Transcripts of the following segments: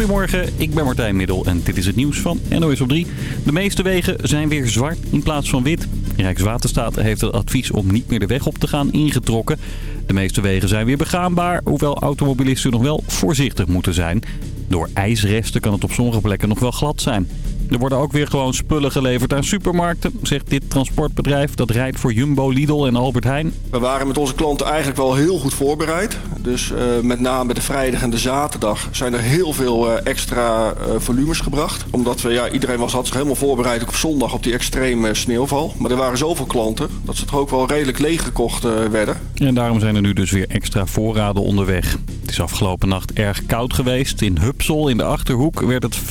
Goedemorgen, ik ben Martijn Middel en dit is het nieuws van NOS op 3. De meeste wegen zijn weer zwart in plaats van wit. Rijkswaterstaat heeft het advies om niet meer de weg op te gaan ingetrokken. De meeste wegen zijn weer begaanbaar, hoewel automobilisten nog wel voorzichtig moeten zijn. Door ijsresten kan het op sommige plekken nog wel glad zijn. Er worden ook weer gewoon spullen geleverd aan supermarkten, zegt dit transportbedrijf. Dat rijdt voor Jumbo, Lidl en Albert Heijn. We waren met onze klanten eigenlijk wel heel goed voorbereid. Dus uh, met name de vrijdag en de zaterdag zijn er heel veel uh, extra uh, volumes gebracht. Omdat we, ja, iedereen was, had zich helemaal voorbereid op zondag op die extreme sneeuwval. Maar er waren zoveel klanten dat ze toch ook wel redelijk leeggekocht werden. En daarom zijn er nu dus weer extra voorraden onderweg. Het is afgelopen nacht erg koud geweest. In Hupsel in de Achterhoek werd het 15,4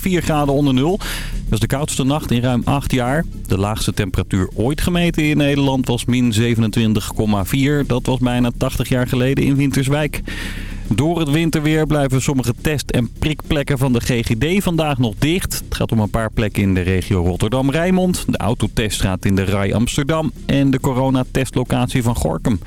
graden onder nul. Dat de koudste nacht in ruim 8 jaar. De laagste temperatuur ooit gemeten in Nederland was min 27,4. Dat was bijna 80 jaar geleden in Winterswijk. Door het winterweer blijven sommige test- en prikplekken van de GGD vandaag nog dicht. Het gaat om een paar plekken in de regio Rotterdam-Rijnmond, de autoteststraat in de Rai Amsterdam en de coronatestlocatie van Gorkum.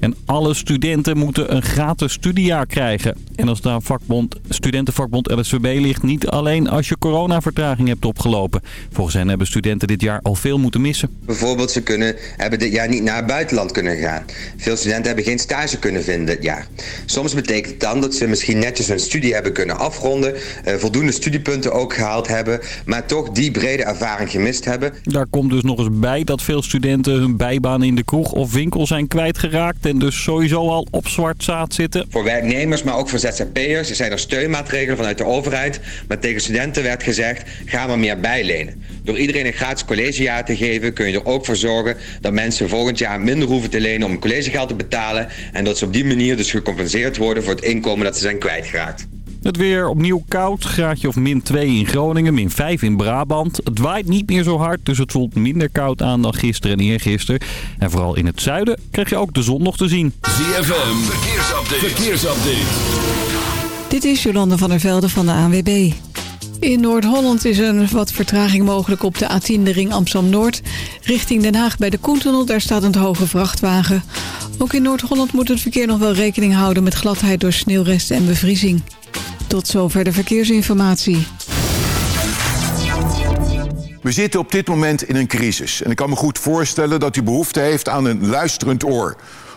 En alle studenten moeten een gratis studiejaar krijgen. En als daar vakbond, studentenvakbond LSVB ligt, niet alleen als je coronavertraging hebt opgelopen. Volgens hen hebben studenten dit jaar al veel moeten missen. Bijvoorbeeld, ze kunnen, hebben dit jaar niet naar het buitenland kunnen gaan. Veel studenten hebben geen stage kunnen vinden dit jaar. Soms betekent het dan dat ze misschien netjes hun studie hebben kunnen afronden. Eh, voldoende studiepunten ook gehaald hebben. Maar toch die brede ervaring gemist hebben. Daar komt dus nog eens bij dat veel studenten hun bijbaan in de kroeg of winkel zijn kwijtgeraakt dus sowieso al op zwart zaad zitten. Voor werknemers, maar ook voor ZZP'ers zijn er steunmaatregelen vanuit de overheid. Maar tegen studenten werd gezegd, ga maar meer bijlenen. Door iedereen een gratis collegejaar te geven kun je er ook voor zorgen dat mensen volgend jaar minder hoeven te lenen om collegegeld te betalen. En dat ze op die manier dus gecompenseerd worden voor het inkomen dat ze zijn kwijtgeraakt. Het weer opnieuw koud, graadje of min 2 in Groningen, min 5 in Brabant. Het waait niet meer zo hard, dus het voelt minder koud aan dan gisteren en eergisteren. En vooral in het zuiden krijg je ook de zon nog te zien. ZFM, verkeersupdate. verkeersupdate. Dit is Jolande van der Velde van de ANWB. In Noord-Holland is er wat vertraging mogelijk op de A10, de ring Amsterdam-Noord. Richting Den Haag bij de Koentunnel, daar staat een hoge vrachtwagen. Ook in Noord-Holland moet het verkeer nog wel rekening houden met gladheid door sneeuwresten en bevriezing. Tot zover de verkeersinformatie. We zitten op dit moment in een crisis. En ik kan me goed voorstellen dat u behoefte heeft aan een luisterend oor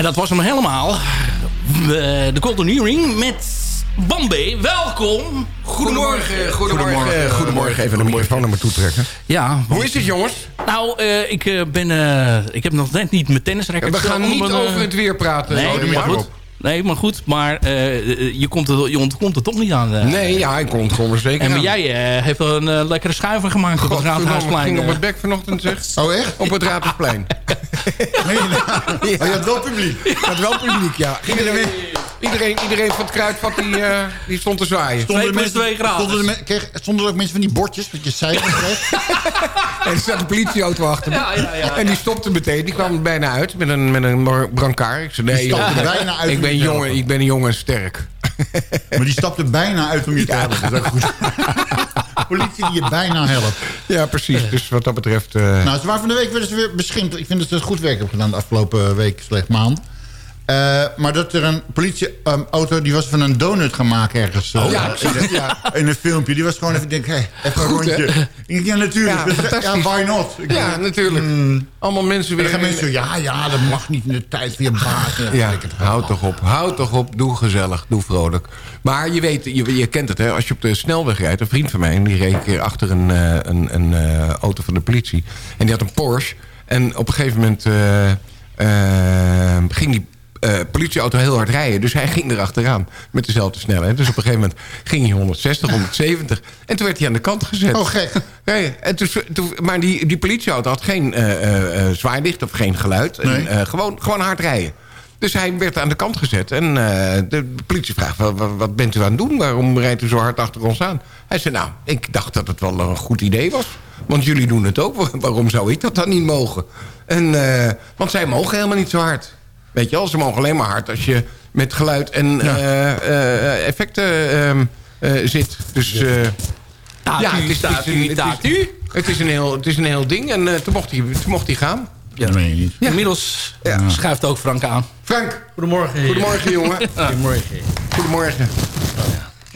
Ja, dat was hem helemaal. Eh, de Golden Earring met Bambe. Welkom. Goedemorgen. Goedemorgen. Goedemorgen. Even een microfoon naar me toe trekken. Ja. Hoe is het, jongens? Nou, eh, ik, eh, ben, eh, ik heb nog net niet mijn tennisracket. We gaan niet mijn, over het weer praten. Nee, Zo, maar goed. Nee, maar goed. Maar eh, je, komt er, je ontkomt er toch niet aan. Nee, ja, ik gewoon weer zeker En aan. jij eh, heeft wel een lekkere schuiver gemaakt op het Godverdomme, ik Raadhuisplein. ging op het bek vanochtend, zeg. Oh, echt? Op het Raadhuisplein. Nee, oh, je had wel publiek. Het had wel publiek, ja. Iedereen, iedereen, iedereen van het kruidvat die, eh, die stond te zwaaien. Stonden er mensen- twee graden. Stonden er, me- kreeg- stonden er ook mensen van die bordjes dat je cijfers kreeg? En er zat een politieauto achter me. Ja, ja, ja. En die stopte meteen. Die kwam er bijna uit met een, met een br- brancard. Ik zei, nee, joh, bijna uit ik, ben je te jong, helpen. ik ben jong en sterk. Maar die stapte bijna uit om je te helpen. Dat is ook goed. Politie die je bijna helpt. Ja, precies. Dus wat dat betreft... eh, Nou, ze waren van de week werden ze weer beschimpt. Ik vind dat ze goed werk hebben gedaan de afgelopen week, slecht maand. Eh, maar dat er een politieauto, die was van een donut gaan maken ergens. eh, Oh, ja, in, een- ja. in een filmpje. Die was gewoon even, ik denk, hé, even een Goed, rondje. Ja, natuurlijk. Ja, Dus, ja, fantastisch. why not? Ik ja, denk, natuurlijk. hmm. Allemaal mensen En weer... gaan mensen ja, ja, dat mag niet in de tijd van je baas. Ja, houd toch op. Houd toch op. Doe gezellig. Doe vrolijk. Maar je weet, je, je kent het, hè. Als je op de snelweg rijdt... Een vriend van mij, die reed een keer achter een, eh, een, een eh, auto van de politie. En die had een Porsche. En op een gegeven moment eh, eh, ging die eh, politieauto heel hard rijden. Dus hij ging erachteraan met dezelfde snelheid. Dus op een gegeven moment ging hij 160, 170. En toen werd hij aan de kant gezet. Oh, gek. Nee, en toen, toen- maar die, die politieauto had geen eh, eh, eh, zwaailicht of geen geluid. Nee. gewoon, gewoon hard rijden. Dus hij werd aan de kant gezet. En de politie vraagt, wat, bent u aan het doen? Waarom rijdt u zo hard achter ons aan? Hij zei, nou, ik dacht dat het wel een goed idee was. Want jullie doen het ook. Waarom zou ik dat dan niet mogen? En, want zij mogen helemaal niet zo hard. Weet je wel, ze mogen alleen maar hard als je met geluid en eh, eh, effecten ehm, eh, zit. Dus... eh, Taat ja, u, het is, taat het is een- het is- u. Het is een heel, het is een heel ding. En eh, toen, mocht hij, toen mocht hij gaan. Dat meen je niet. Inmiddels schuift ook Frank aan. Frank, Goedemorgen. goedemorgen jongen. Goedemorgen. Goedemorgen.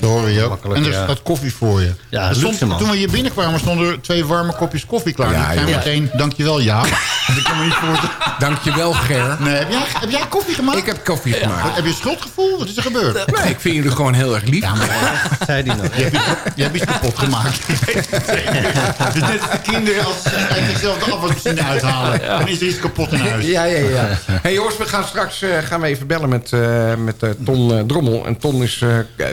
Dat hoor je ook. En er ja. staat koffie voor je. Ja, Er stond- luxe, man. toen we hier binnenkwamen stonden er twee warme kopjes koffie klaar. Ja, ik zei ja. meteen, dankjewel ja. Want ik kan me niet voorstellen. Dankjewel Ger. Nee, heb jij, heb jij koffie gemaakt? Ik heb koffie gemaakt. Heb je schuldgevoel? Wat is er gebeurd? Nee, ik vind jullie gewoon heel erg lief. Ja, maar Zei die nog. je hebt, iets, je hebt iets kapot gemaakt. Het is net als de kinderen als ze zichzelf de afwasmachine uithalen. Dan is er iets kapot in huis. Ja, ja, ja. hey, jongens, we gaan straks eh, gaan we even bellen met, eh, met eh, Ton Drommel. En Ton is eh,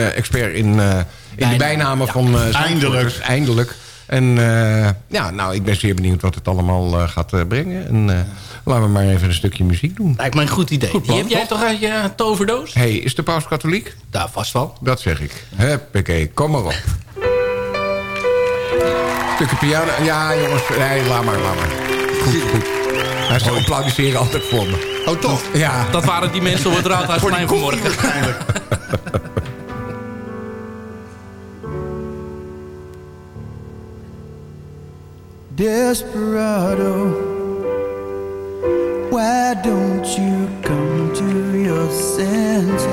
kampioen-expert in, eh, in de bijnamen van eh. Eindelijk. Eindelijk. En eh, ja, nou, ik ben zeer benieuwd wat het allemaal eh, gaat eh, brengen. En eh, laten we maar even een stukje muziek doen. Lijkt me een goed idee. Goed Die plan, heb jij toch? uit je toverdoos? hey, is de paus katholiek? Daar vast wel. Dat zeg ik. Huppakee, kom maar op. Stukje piano. Ja, jongens. Nee, laat maar, laat maar. Goed, goed. Hij zou applaudisseren altijd voor me. Oh, toch? Ja. Dat waren die mensen op het Raadhuisplein vanmorgen. Desperado, why don't you come to your senses?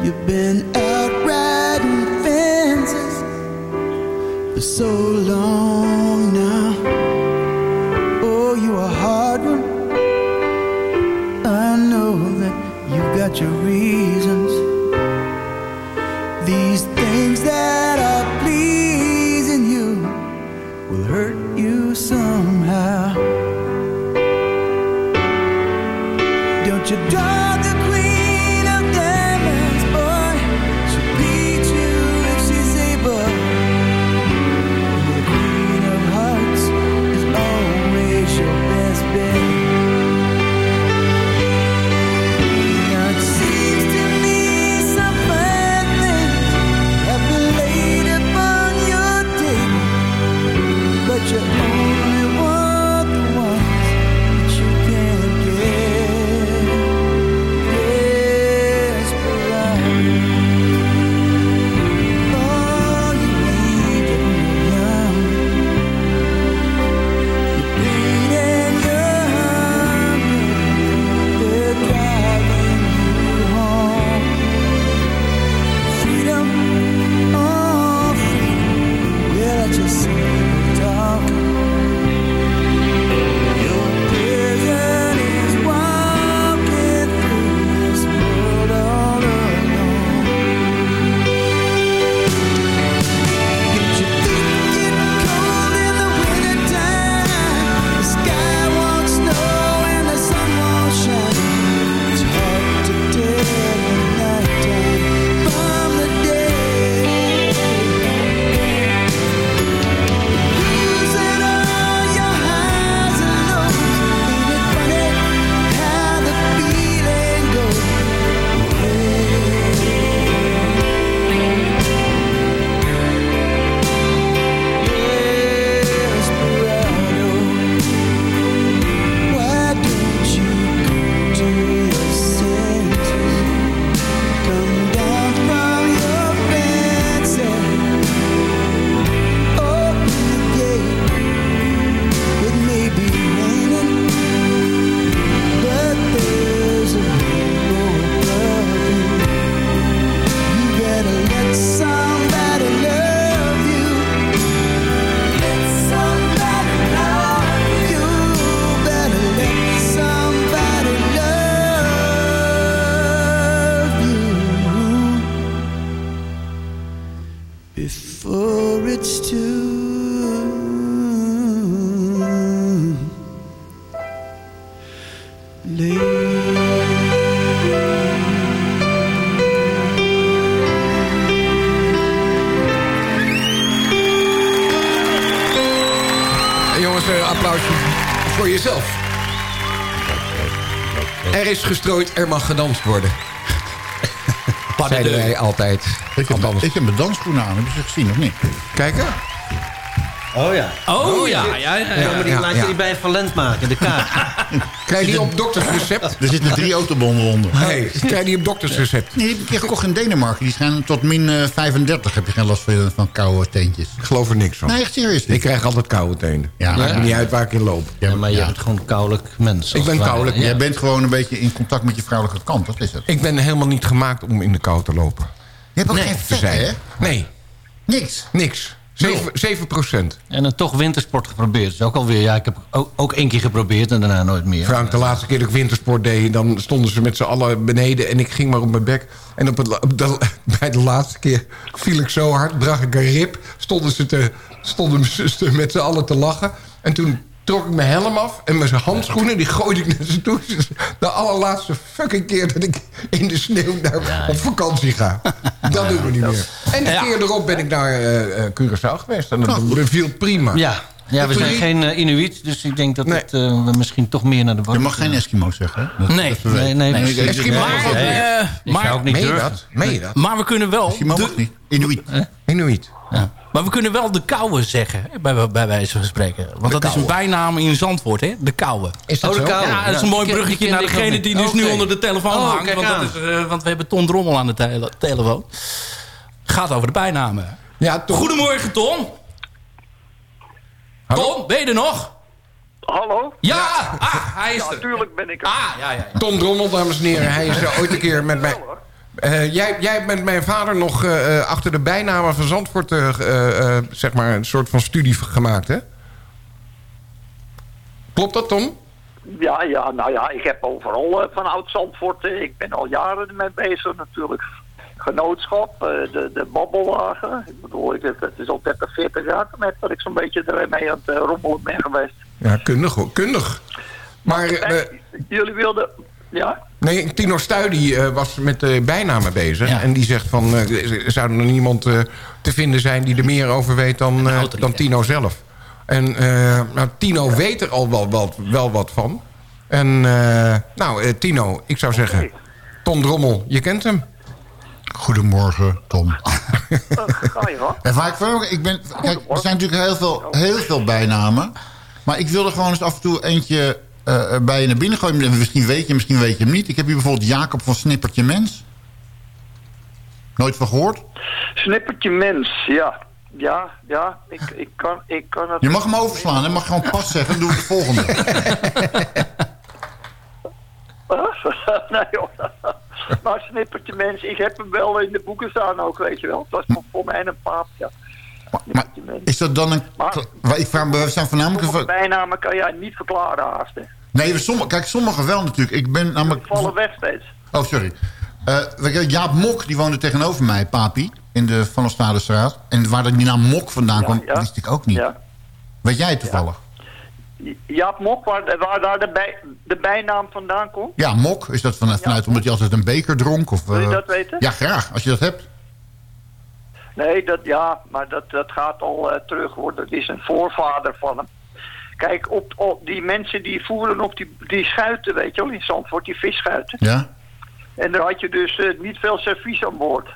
You've been out riding fences for so long now. Oh, you a hard one. I know that you've got your reasons. Gestrooid, er mag gedanst worden. Zeiden wij altijd. Ik heb, ik heb mijn dansschoenen aan, hebben ze gezien of niet? Kijken. Oh ja. Oh, ja, ja, ja, ja. maar die ja, laat je die bij Valent maken, de kaart. Krijg je die op doktersrecept? Er zitten drie autobonden onder. Nee, krijg je die op doktersrecept? Nee, die heb ik gekocht in Denemarken. Die schijnen tot min eh, 35 heb je geen last van, van koude teentjes. Ik geloof er niks van. Nee, echt serieus. Ik krijg altijd koude tenen. Ja, Maakt niet uit waar ik in loop. Maar je bent gewoon een kouwelijk mens. Ik ben. Ja. Jij bent gewoon een beetje in contact met je vrouwelijke kant. Dat is het. Ik ben helemaal niet gemaakt om in de kou te lopen. Je hebt ook Nee, geen te zijn. hè? Nee, Niks. niks. 7, 7 procent. En dan toch wintersport geprobeerd. Dat is ook alweer, ja, ik heb ook, ook één keer geprobeerd en daarna nooit meer. Frank, de laatste keer dat ik wintersport deed... dan stonden ze met z'n allen beneden en ik ging maar op mijn bek. En op het, la- op de, bij de laatste keer viel ik zo hard, brak ik een rib. Stonden ze te, stonden ze met z'n allen te lachen. En toen trok ik mijn helm af en mijn handschoenen... die gooide ik naar ze toe. De allerlaatste fucking keer dat ik in de sneeuw naar, op vakantie ga. Dat doen we niet meer. En de Ja. keer erop ben ik naar eh, eh, Curaçao geweest. En dat beviel prima. Ja, ja we zijn geen eh, Inuit, dus ik denk dat Nee. het, eh, we misschien toch meer naar de Je boot mag geen Eskimo zeggen? Dat- Nee. dat. Nee, nee, Eskimo. nee, Maar, nee, eh, ook niet Meen je dat? Meen je dat? maar we kunnen wel... Eskimo mag niet. Inuit. Inuit. Maar we kunnen wel de kouwe zeggen, bij, bij wijze van spreken. Want dat is een bijnaam in Zandvoort, hè? De kouwe. Is dat Oh, de zo? kouwe. Ja, dat is een mooi bruggetje die naar degene die dus nu onder de telefoon Oh, hangt. Want, dat is, eh, want we hebben Ton Drommel aan de tele- telefoon. Gaat over de bijnamen. Ja, toch. Goedemorgen, Ton. Ton, ben je er nog? Hallo? Ja, Ah, hij is Ja, er. natuurlijk ben ik er. Ah, ja, ja. Tom Drommel, dames en heren. Hij is er ooit een keer met mij... Eh, jij, jij hebt met mijn vader nog eh, eh, achter de bijnamen van Zandvoort... zeg maar een soort van studie gemaakt, hè? Klopt dat, Tom? Ja, ja, nou ja, ik heb overal van oud-Zandvoort... ik ben al jaren ermee bezig natuurlijk. Genootschap, de, de. Ik bedoel, ik, het is al 30, 40 jaar met dat ik zo'n beetje ermee aan het rommelen ben geweest. Ja, kundig hoor, kundig. Maar Jullie wilden... Ja? Nee, Tino Stuy die, eh, was met de bijnamen bezig. En die zegt van, eh, zou er nog iemand eh, te vinden zijn... die er meer over weet dan, eh, dan Tino zelf? En eh, nou, Tino weet er al wel, wel, wel wat van. En eh, nou, eh, Tino, ik zou zeggen... Tom Drommel, je kent hem. Goedemorgen, Tom. Ga je. En vaak, ik ben, kijk, er zijn natuurlijk heel veel, heel veel bijnamen. Maar ik wilde gewoon eens af en toe eentje eh, bij je naar binnen gooien. Misschien weet je, misschien weet je hem niet. Ik heb hier bijvoorbeeld Jacob van Snippertje Mens. Nooit van gehoord? Snippertje mens, ja. Ja, ja, ik, ik, kan, ik kan het... Je mag hem overslaan, hè? mag gewoon pas zeggen. Dan doe ik de volgende. nee joh. Maar snippertje mens, ik heb hem wel in de boeken staan ook, weet je wel. Het was voor- voor mij een paap, ja. Maar is dat dan een... Maar- ik vraag, we zijn voornamelijk... Bijnamen kan jij niet verklaren, haast. Nee, we sommige, kijk, sommige wel natuurlijk. Ik ben namelijk... Vallen weg steeds. Oh, sorry. Eh, Jaap Mok, die woonde tegenover mij, papi. In de Van der Stadestraat. En waar die naam Mok vandaan kwam, ja. wist ik ook niet. Weet jij toevallig? Jaap Mok, waar, waar daar de, bij, de bijnaam vandaan komt? Ja, Mok. Is dat vanuit, vanuit omdat hij altijd een beker dronk? Of, Wil je eh, dat weten? Ja, graag. Als je dat hebt. Nee, dat, ja, maar dat, dat gaat al eh, terug. Hoor. Dat is een voorvader van hem. Kijk, op, op die mensen die voeren op die, die schuiten, weet je wel, in Zandvoort, die visschuiten. Ja? En daar had je dus eh, niet veel servies aan boord.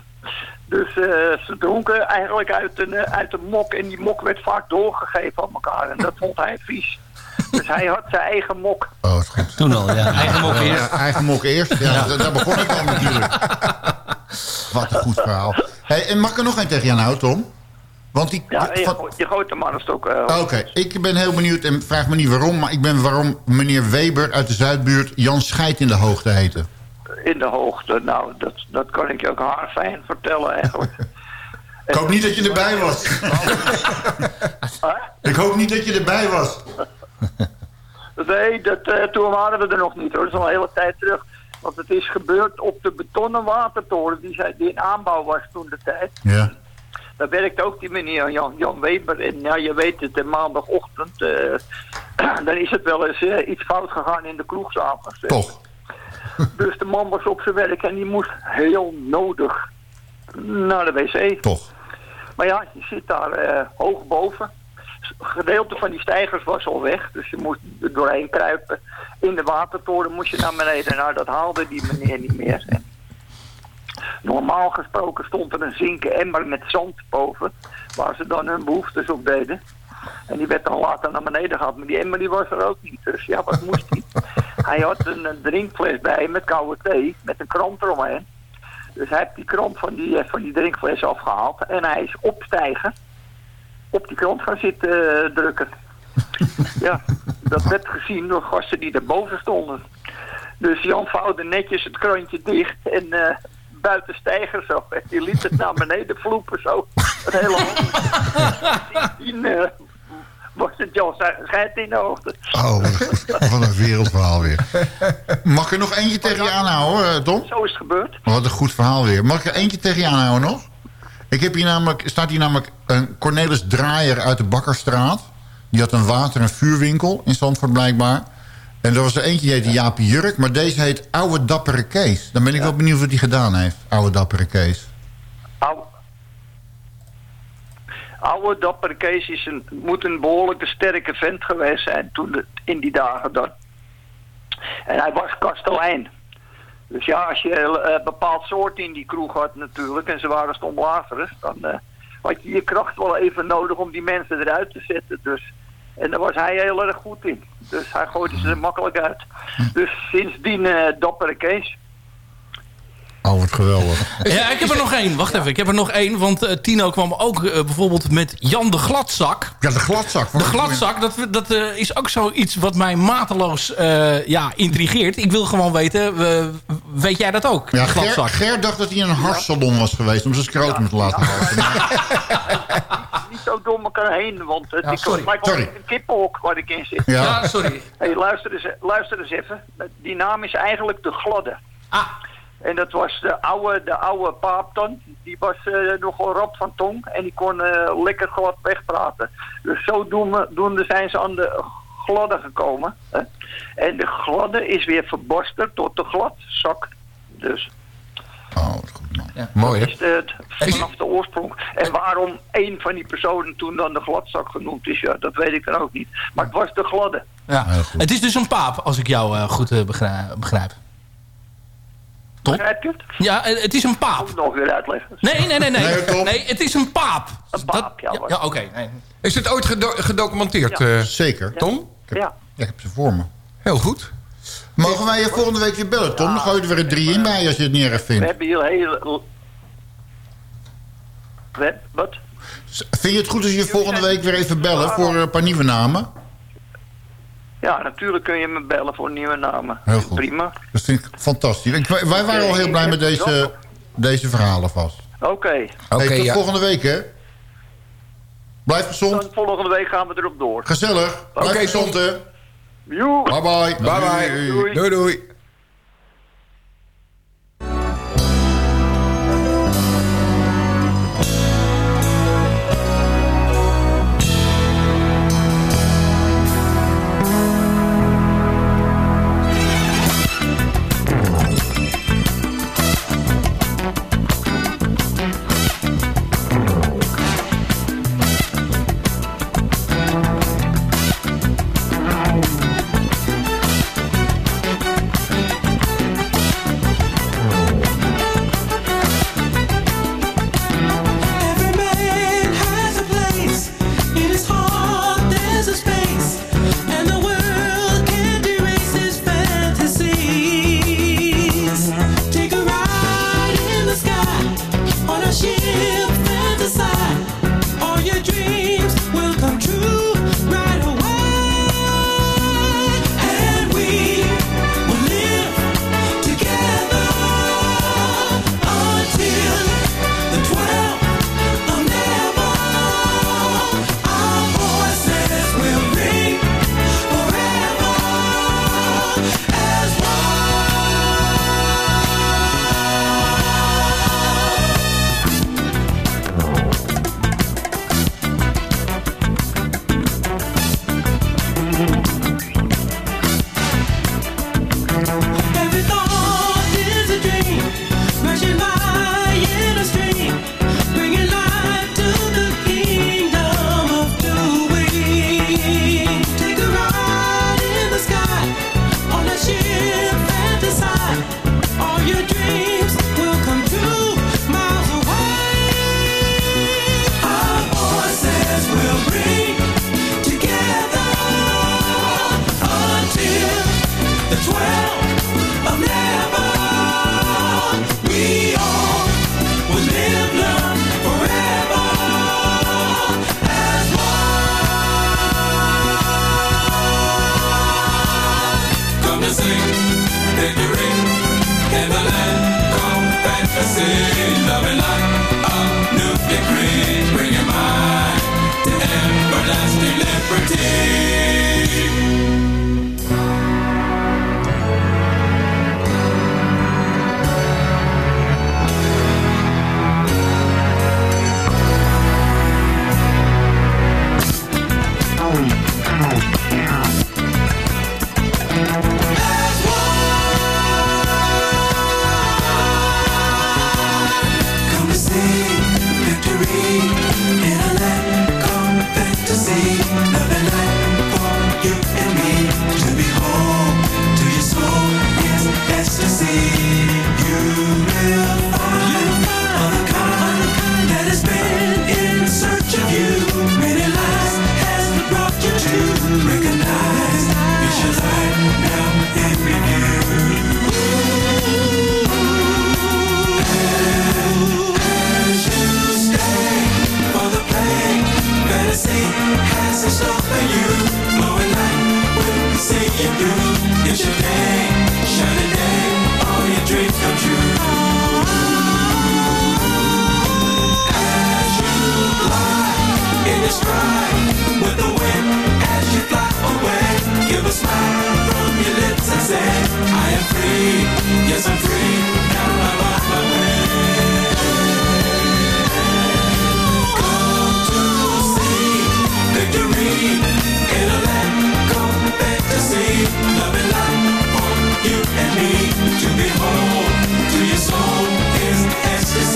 Dus eh, ze dronken eigenlijk uit een, eh, uit een mok. En die mok werd vaak doorgegeven aan elkaar. En dat vond hij vies. Dus hij had zijn eigen mok. Oh, is goed. Toen al, ja. Eigen mok Ja, eerst. eigen mok eerst. Ja, Ja. Daar, daar begon het al natuurlijk. Wat een goed verhaal. Hey, en mag ik er nog een tegen je aan houden, Tom? Want die... Ja, en je, een stok. eh, Oké, ik ben heel benieuwd en vraag me niet waarom... maar ik ben waarom meneer Weber uit de Zuidbuurt... Jan Scheid in de hoogte heette. in de hoogte. Nou, dat, dat kan ik je ook haarfijn vertellen eigenlijk. Ik hoop niet dat je erbij was. ik hoop niet dat je erbij was. Nee, dat, eh, toen waren we er nog niet hoor. Dat is al een hele tijd terug. Want het is gebeurd op de betonnen watertoren die, zij, die in aanbouw was toen de tijd. Ja. Daar werkt ook die meneer Jan, Jan Weber. En ja, je weet het, de maandagochtend, eh, dan is het wel eens eh, iets fout gegaan in de kroeg s'avonds. Toch? Dus de man was op zijn werk en die moest heel nodig naar de wc. Toch? Maar ja, je zit daar eh, hoog boven. Een gedeelte van die stijgers was al weg, dus je moest er doorheen kruipen. In de watertoren moest je naar beneden. Nou, dat haalde die meneer niet meer. En normaal gesproken stond er een zinken emmer met zand boven, waar ze dan hun behoeftes op deden. En die werd dan later naar beneden gehaald, maar die emmer die was er ook niet. Dus ja, wat moest hij? Hij had een, een drinkfles bij met koude thee, met een krant eromheen. Dus hij heeft die krant van die, eh, van die drinkfles afgehaald en hij is opstijgen op die krant gaan zitten eh, drukken. ja, dat werd gezien door gasten die erboven stonden. Dus Jan vouwde netjes het krantje dicht en eh, buiten stijger zo. En die liet het naar beneden vloepen zo. Een hele. Sindsdien eh, was het Jan schijt in de hoogte. Oh, wat een wereldverhaal weer. Mag ik er nog eentje tegen je aanhouden, eh, Tom? Zo is het gebeurd. Wat een goed verhaal weer. Mag ik er eentje tegen je aanhouden nog? Ik heb hier namelijk, staat hier namelijk een Cornelis Draaier uit de Bakkerstraat. Die had een water- en vuurwinkel in Zandvoort blijkbaar. En er was er eentje die heette Jaapie Jurk. Maar deze heet Oude Dappere Kees. Dan ben ik wel benieuwd wat hij gedaan heeft. Oude Dappere Kees. Oude, oude dappere Kees is een, moet een behoorlijke sterke vent geweest zijn toen het, in die dagen dan. En hij was kastelein. Dus ja, als je een bepaald soort in die kroeg had natuurlijk, en ze waren stomlazeres, dan eh, had je je kracht wel even nodig om die mensen eruit te zetten. Dus, en daar was hij heel erg goed in. Dus hij gooide ze er makkelijk uit. Dus sindsdien eh dappere Kees. Oh, wat geweldig. Ja, ik heb er nog één. Wacht even, ik heb er nog één. Want eh, Tino kwam ook eh, bijvoorbeeld met Jan de Gladzak. Ja, de gladzak. De gladzak, dat, dat eh, is ook zoiets wat mij mateloos eh, ja, intrigeert. Ik wil gewoon weten, weet jij dat ook? Ja. Ger, Ger dacht dat hij in een harssalon was geweest... om zijn scrotum te laten wassen. Niet zo door elkaar heen, want het Ja, sorry, lijkt wel sorry. een kippenhok waar ik in zit. Ja. Ja, sorry. Hey, luister, eens, luister eens even. Die naam is eigenlijk de Gladde. Ah. En dat was de oude, de oude paap dan. Die was eh, nogal rap van tong. En die kon eh, lekker glad wegpraten. Dus zodoende doende zijn ze aan de gladde gekomen. Hè. En de gladde is weer verborsterd tot de gladzak. Dus Mooi, hè? is het vanaf de oorsprong. En waarom één van die personen toen dan de gladzak genoemd is, ja, dat weet ik dan ook niet. Maar het was de gladde. Ja. Het is dus een paap, als ik jou eh, goed eh, begrijp. Begrijp. Toch? Begrijp je het? Ja, eh, het is een paap. Moet ik nog weer uitleggen. Nee, nee, nee. Nee, Nee, het is een paap. Een paap, ja. Ja, ja, oké. nee. Is het ooit gedo- gedocumenteerd, Ja. eh, Zeker. Tom? Ja. Ik heb ze voor me. Heel goed. Mogen wij je volgende week weer bellen, Tom? Dan gooi je er weer een drie in bij als je het niet erg We vindt. hebben hier heel... We, wat? Vind je het goed als je je volgende week weer even bellen voor een paar nieuwe namen? Ja, natuurlijk kun je me bellen voor nieuwe namen. Heel goed. Prima. Dat vind ik fantastisch. Ik, wij wij waren al heel blij met deze, deze verhalen vast. Oké. Hey, tot ja. volgende week, hè? Blijf gezond. Dan volgende week gaan we erop door. Gezellig. Blijf Oké, gezond, hè? Joe. Bye bye. Bye bye. Doei. Doei doei.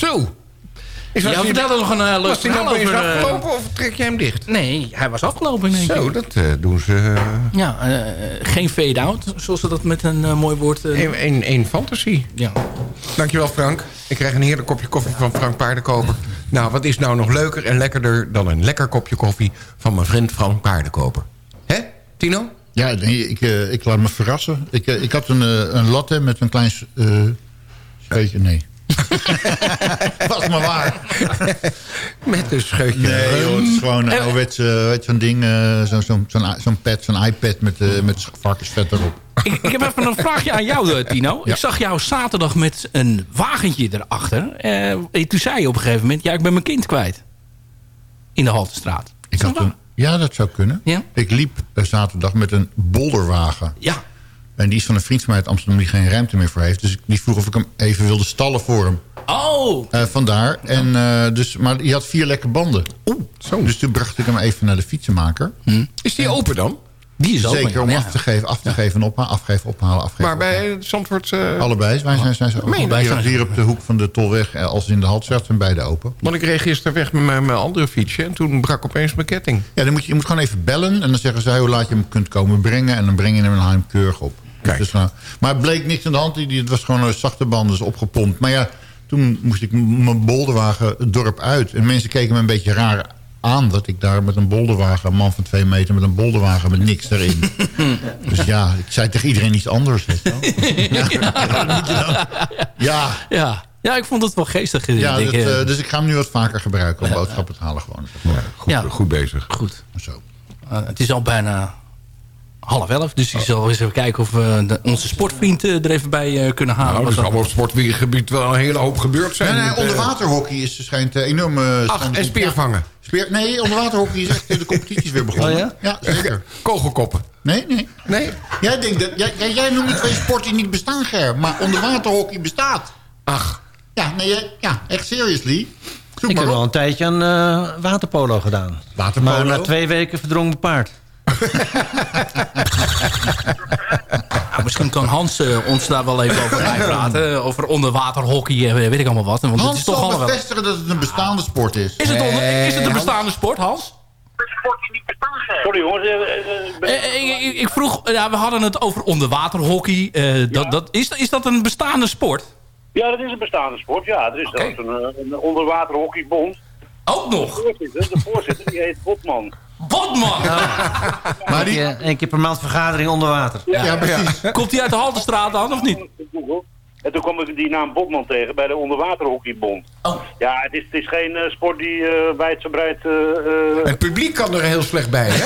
Zo. Is Ja, was die- vertel er nog een uh, leuk Was nou verhaal opeens over... eh, afgelopen of trek jij hem dicht? Nee, hij was afgelopen in één Zo, dat eh, doen ze... eh, Ja, eh, geen fade-out, zoals ze dat met een eh, mooi woord... eh, Een, een, een fantasie. Ja. Dankjewel Frank. Ik krijg een heerlijk kopje koffie van Frank Paardenkoper. Nou, wat is nou nog leuker en lekkerder dan een lekker kopje koffie van mijn vriend Frank Paardenkoper? Hè, Tino? Ja, nee, ik, eh, ik laat me verrassen. Ik, eh, ik had een, eh, een latte met een klein eh scheutje. Nee. Was maar waar. Met een scheutje. Nee, joh, het is gewoon een eh, je, zo'n ding. eh, Zo'n zo'n pad, zo'n iPad met, eh, met varkensvet erop. ik, ik heb even een vraagje aan jou, Tino. Ja. Ik zag jou zaterdag met een wagentje erachter. Eh, en toen zei je op een gegeven moment... ja, ik ben mijn kind kwijt. In de Haltestraat. Ik had een, ja, dat zou kunnen. Ja? Ik liep zaterdag met een bolderwagen. Ja. En die is van een vriend van mij uit Amsterdam die geen ruimte meer voor heeft. Dus die vroeg of ik hem even wilde stallen voor hem. Oh! Eh, vandaar. En, eh, dus, maar die had vier lekke banden. Zo. Dus toen bracht ik hem even naar de fietsenmaker. Is die open dan? Die is Zeker, open, om ja. af te geven, af te geven en ophalen. Afgeven, ophalen, afgeven. Maar bij Zandvoort... eh, Allebei. Wij zijn, zijn ze open. Wij staan hier op de hoek van de Tolweg als in de Haltstraat zijn beide open. Want ik reed gisteren weg met mijn, mijn andere fietsje... en toen brak opeens mijn ketting. Ja, dan moet je, je moet gewoon even bellen. En dan zeggen zij hoe laat je hem kunt komen brengen. En dan breng je hem en haal je hem keurig op. Kijk. Dus, nou, maar het bleek niks aan de hand. Het was gewoon een zachte band, dus opgepompt. Maar ja, toen moest ik mijn bolderwagen het dorp uit. En mensen keken me een beetje raar aan... dat ik daar met een bolderwagen, een man van twee meter... met een bolderwagen met niks erin. dus ja, ik zei tegen iedereen iets anders. weet je wel. ja, dan- ja, Ja. ja, ik vond het wel geestig. Ik ja denk, dat, eh, eh, dus ik ga hem nu wat vaker gebruiken... om boodschappen te halen gewoon. Goed, Ja. goed bezig. Goed. Zo. Eh, het is al bijna half elf. Dus ik zal eens even kijken of we de- onze sportvriend eh, er even bij eh, kunnen halen. Nou, er zal dat- op het sportgebied wel een hele hoop gebeurd zijn. Nee, nee, eh, onderwaterhockey is, schijnt eh, enorm... eh, Ach, en speervangen. Speer, nee, onderwaterhockey is echt eh, de competities weer begonnen. Oh ja? Ja, zeker. Kogelkoppen. Nee, nee. Nee? Jij, denkt dat, jij, noemt twee sporten die niet bestaan, Ger. Maar onderwaterhockey bestaat. Ach. Ja, nee, ja echt seriously. Zoek Ik heb maar wel op. een tijdje aan eh, waterpolo gedaan. Waterpolo? Maar na twee weken verdronk mijn paard. Nou, misschien kan Hans eh, ons daar wel even over bijpraten. eh, Over onderwaterhockey, eh, weet ik allemaal wat. Want het Hans is toch zal allemaal... bevestigen dat het een bestaande sport is. Is het, onder, is het een bestaande sport, Hans? Sorry hoor. eh, ik ik, ik- ik vroeg, ja, we hadden het over onderwaterhockey. eh, dat, dat, is, is dat een bestaande sport? Ja, dat is een bestaande sport. Ja, er is zelfs een, een onderwaterhockeybond. Ook nog? De voorzitter, de voorzitter die heet Botman. Botman! Maar die... Eén keer per maand vergadering onder water. Ja, precies. Komt hij uit de Haltestraat dan, of niet? En toen kwam ik die naam Botman tegen bij de onderwaterhockeybond. Oh. Ja, het is, het is geen eh, sport die eh wijdverbreid... eh eh, Het publiek kan er heel slecht bij, hè?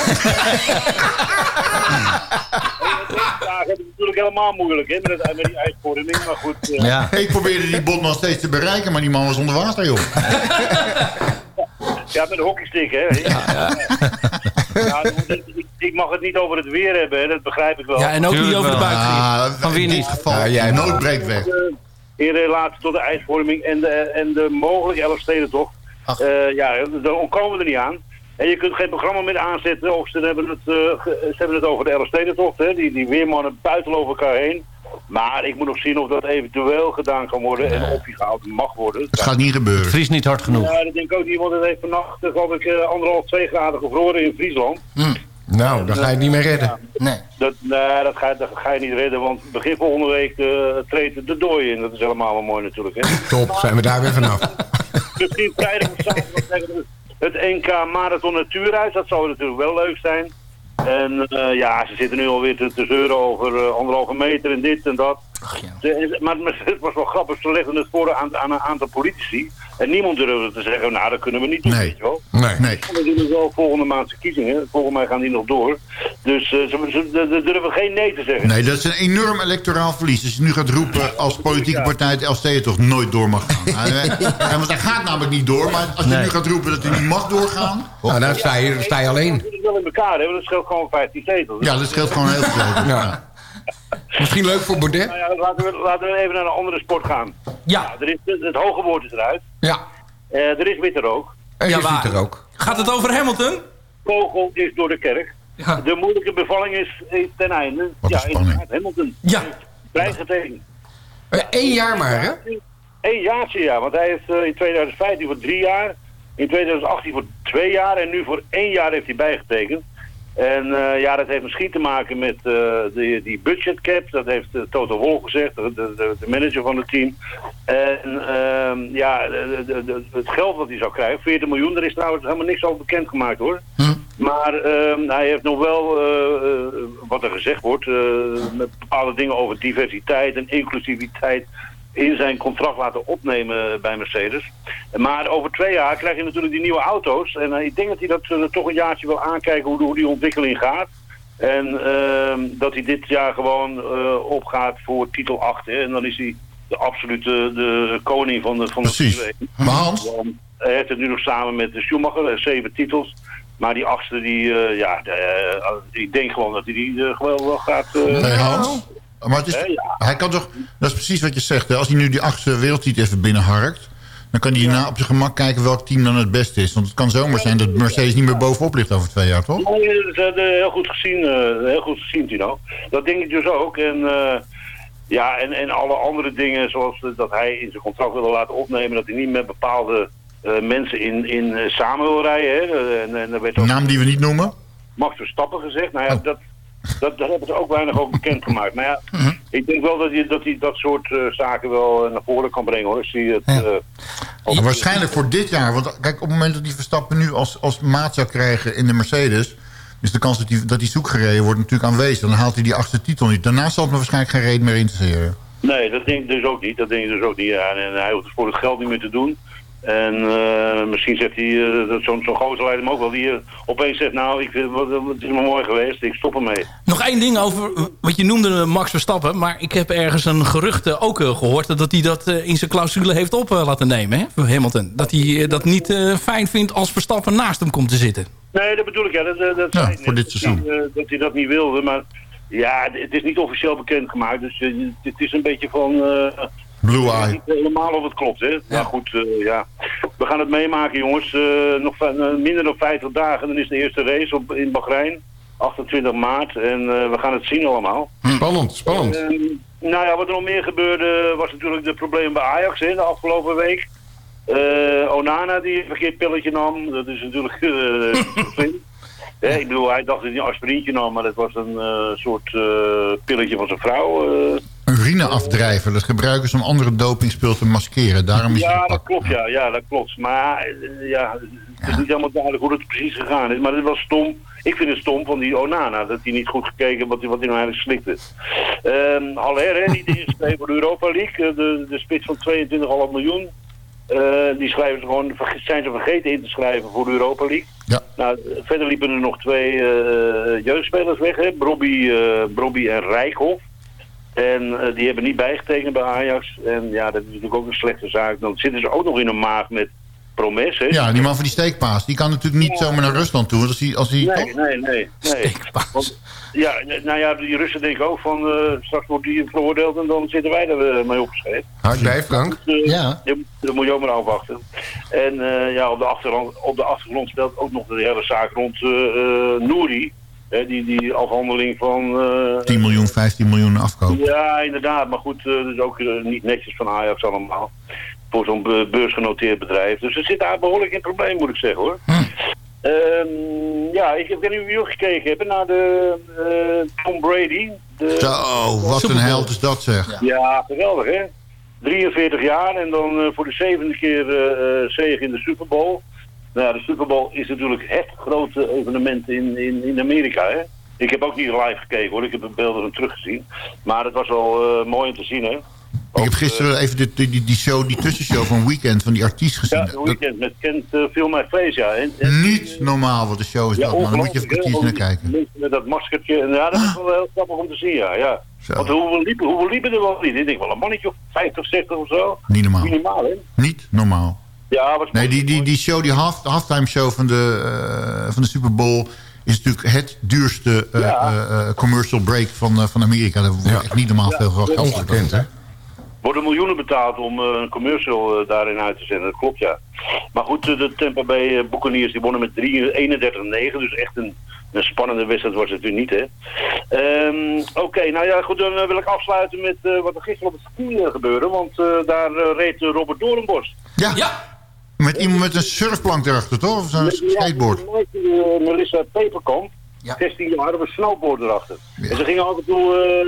Ja, dat is natuurlijk helemaal moeilijk hè, met, het, met die ijsvorming. Maar goed, eh, Ik probeerde die botman steeds te bereiken, maar die man was onder water, joh. ja, met de hockeystick, hè. Ja, ik, ik- ik mag het niet over het weer hebben, hè, dat begrijp ik wel. Ja, en ook niet over de buitenring. Ah, Van wie in niet? dit geval, Ja, jij- nood breekt weg. in relatie tot de ijsvorming en de, en de mogelijke Elfstedentocht. Eh ja, daar ontkomen we er niet aan. En je kunt geen programma meer aanzetten of ze hebben het, eh, ge- ze hebben het over de Elfstedentocht. Hè. Die, die weermannen buiten over elkaar heen. Maar ik moet nog zien of dat eventueel gedaan kan worden en gehouden mag worden. Het gaat niet gebeuren. Vries niet hard genoeg. Ja, dat denk ik ook niet, want het heeft vannacht eh, geloof ik eh, anderhalf, twee graden gevroren in Friesland. Nou, dan ga je het niet meer redden. Nee. Dat, nee, dat, ga, dat ga je niet redden, want begin volgende week eh, treedt de dooi in. Dat is helemaal wel mooi natuurlijk. Hè. Top, zijn we daar weer vanaf. Misschien vrijdag of zaterdag het NK Marathon Natuurreis. Dat zou natuurlijk wel leuk zijn. En eh, ja, ze zitten nu alweer te, te zeuren over eh, anderhalve meter en dit en dat. Ze- maar, maar het was wel grappig, ze legden het voor aan, aan een aantal politici. En niemand durfde te zeggen, nou dat kunnen we niet doen, Nee. weet je wel. Nee. Nee. We doen het wel volgende maand verkiezingen. Volgens mij gaan die nog door. Dus eh, ze, ze, ze- ze durven geen nee te zeggen. Nee, dat is een enorm electoraal verlies. Als je nu gaat roepen als politieke partij het LST toch nooit door mag gaan. Ja, ja, want hij gaat namelijk niet door. Maar als je Nee. nu gaat roepen dat hij niet mag doorgaan... Nou, dan sta je, sta je alleen. We doen het wel in elkaar, hè, want dat scheelt gewoon 15 zetels. Ja, dat scheelt gewoon heel veel. Ja. Misschien leuk voor Baudet? Nou ja, laten we, laten we even naar een andere sport gaan. Ja. er is, het, het hoge woord is eruit. Ja. Eh, er is witte rook. En Ja, waar? ziet er ook. Gaat het over Hamilton? Kogel is door de kerk. Ja. De moeilijke bevalling is, is ten einde. Wat een ja, spanning. inderdaad, Hamilton. Ja. Prijsgetekend. Eén jaar maar, hè? Eén jaartje, ja. Want hij heeft eh, in 2015 voor drie jaar. In 2018 voor twee jaar. En nu voor één jaar heeft hij bijgetekend. En eh, ja, dat heeft misschien te maken met eh, die, die budgetcap. Dat heeft uh, Toto Wolff gezegd, de, de, de manager van het team. En ehm, ja, de, het geld wat hij zou krijgen, 40 miljoen, daar is trouwens helemaal niks over bekendgemaakt hoor. Maar ehm, hij heeft nog wel, wat er gezegd wordt, met bepaalde dingen over diversiteit en inclusiviteit in zijn contract laten opnemen bij Mercedes. Maar over twee jaar krijg je natuurlijk die nieuwe auto's. En eh, ik denk dat hij dat eh, toch een jaartje wil aankijken hoe, hoe die ontwikkeling gaat. En ehm, dat hij dit jaar gewoon eh, opgaat voor titel 8. Hè. En dan is hij de absolute de koning van de van Precies. de Maar Hans, want hij heeft het nu nog samen met de Schumacher, zeven titels. Maar die achtste, die, eh, ja, de, ik denk gewoon dat hij die gewoon wel gaat... eh, nee, Hans. Maar het is, ja. hij kan toch, dat is precies wat je zegt. Hè? Als hij nu die achtste wereldtitel even binnenharkt... dan kan hij hierna op zijn gemak kijken welk team dan het beste is. Want het kan zomaar zijn dat Mercedes niet meer bovenop ligt over twee jaar, toch? Nee, dat is, heel goed gezien, eh, heel goed gezien, Tino. Dat denk ik dus ook. En, eh, ja, en, en alle andere dingen, zoals dat hij in zijn contract wilde laten opnemen... dat hij niet met bepaalde eh, mensen in, in samen wil rijden. Hè. En, en werd Een naam die we niet noemen? Max Verstappen gezegd. Nou ja, dat, dat, daar hebben ze ook weinig over bekendgemaakt. Maar ja, ik denk wel dat hij dat, hij dat soort eh, zaken wel eh, naar voren kan brengen, hoor. Zie het... eh, waarschijnlijk voor dit jaar. Want kijk, op het moment dat die Verstappen nu als, als maat zou krijgen in de Mercedes... is de kans dat hij dat die zoek gereden wordt natuurlijk aanwezig. Dan haalt hij die achtste titel niet. Daarna zal het me waarschijnlijk geen reden meer interesseren. Nee, dat denk ik dus ook niet. Dat denk ik dus ook niet. Ja, en, en hij hoeft het voor het geld niet meer te doen. En eh, misschien zegt hij, eh, dat zo'n zo'n gozer leidt hem ook wel, die eh, opeens zegt, nou, ik het is me mooi geweest, ik stop ermee. Nog één ding over, wat je noemde Max Verstappen. Maar ik heb ergens een gerucht ook eh, gehoord... dat hij dat in zijn clausule heeft op laten nemen, hè, Hamilton. Dat hij dat niet eh, fijn vindt als Verstappen naast hem komt te zitten. Nee, dat bedoel ik, ja. Dat, dat, dat Ja, zei hij voor dit seizoen. Dat, hij, dat hij dat niet wilde, maar ja, het is niet officieel bekendgemaakt. Dus het is een beetje van... Blue Eye. Niet helemaal of het klopt, hè. Maar goed, eh, ja. We gaan het meemaken, jongens. Eh, nog eh, minder dan 50 dagen, dan is de eerste race op, in Bahrein. 28 maart. En eh, we gaan het zien allemaal. Spannend, spannend. Ehm, nou ja, wat er nog meer gebeurde was natuurlijk de probleem bij Ajax hè, de afgelopen week. Eh, Onana die een verkeerd pilletje nam. Dat is natuurlijk eh. Hè, ik bedoel, hij dacht dat hij een aspirintje nam, maar dat was een eh, soort eh, pilletje van zijn vrouw. eh. urineafdrijver. Dat gebruiken ze om andere dopingspul te maskeren. Daarom is Ja, dat klopt, ja. ja, dat klopt. Maar ja, het is niet helemaal duidelijk hoe het precies gegaan is. Maar het was stom. Ik vind het stom van die Onana, dat hij niet goed gekeken wat hij, wat hij nou eigenlijk slikte. Ehm Haller, hè, die ingeschreven voor de Europa League, de, de spits van 22,5 miljoen. Eh, die schrijven ze gewoon, zijn ze vergeten in te schrijven voor de Europa League. Ja. Nou, verder liepen er nog twee eh, jeugdspelers weg, hè? Brobby, eh, Brobby en Rijkhoff. En die hebben niet bijgetekend bij Ajax. En ja, dat is natuurlijk ook een slechte zaak. Dan zitten ze ook nog in een maag met Promes, hè? Ja, die man van die steekpaas. Die kan natuurlijk niet zomaar naar Rusland toe. want Als hij, als hij Nee, toch? nee, nee. nee. Want, ja, nou ja, die Russen denken ook van eh, straks wordt die veroordeeld en dan zitten wij er eh, mee opgeschreven. Hard bij, Frank. Dus, eh, Ja. je- Dat moet je ook maar afwachten. En eh, ja, op de, achtergrond, op de achtergrond speelt ook nog de hele zaak rond eh eh, Nouri. Hè, die, die afhandeling van... eh, 10 miljoen, 15 miljoen afkoop. ja, inderdaad. Maar goed, eh, dat is ook niet netjes van Ajax allemaal. Voor zo'n be- beursgenoteerd bedrijf. Dus ze zitten daar behoorlijk in probleem, moet ik zeggen hoor. Ehm, ja, ik heb- ik weet niet of jullie gekeken hebben naar de eh, Tom Brady. De, Zo, wat een held is dat zeg. ja, geweldig hè. 43 jaar en dan eh, voor de zevende keer eh eh, zege in de Super Bowl. Nou ja, de Super Bowl is natuurlijk het grote evenement in, in, in Amerika hè. Ik heb ook niet live gekeken hoor, ik heb de beelden van teruggezien. Maar het was wel eh, mooi om te zien hè. Ik heb gisteren even die, die, die show, die tussenshow van Weekend van die artiest gezien. Ja, de weekend met Kent uh, Face, ja. En, en- Niet normaal wat de show is ja, dat, man. Daar moet je even een kwartiertje naar kijken. Met, dat maskertje. En ja, dat is wel heel grappig om te zien, ja. ja. Want hoeveel liepen, hoeveel liepen er wel niet? Ik denk wel een mannetje of 50, 60 of zo. Niet normaal. Minimaal, hè? Niet normaal. Ja, was Nee, die, die, die show, die half, de halftime show van de, eh, van de Super Bowl... is natuurlijk het duurste eh, Ja. eh, eh, commercial break van, eh, van Amerika. Daar wordt echt niet normaal veel geld Ongekend, hè? Worden miljoenen betaald om eh, een commercial eh, daarin uit te zenden. Dat klopt, ja. Maar goed, eh, de Tampa Bay Buccaneers die wonnen met 3 31-9. Dus echt een, een spannende wedstrijd was het natuurlijk niet, hè. Ehm, Oké, nou ja, goed, dan wil ik afsluiten met eh, wat er gisteren op het eh, gebeurde. Want eh, daar reed Robert Doornbos. Ja. Met iemand met een surfplank erachter, toch? Of zo'n skateboard. Ja, Melissa Peperkamp. 16 jaar op een snowboard erachter. En ze gingen af en toe eh,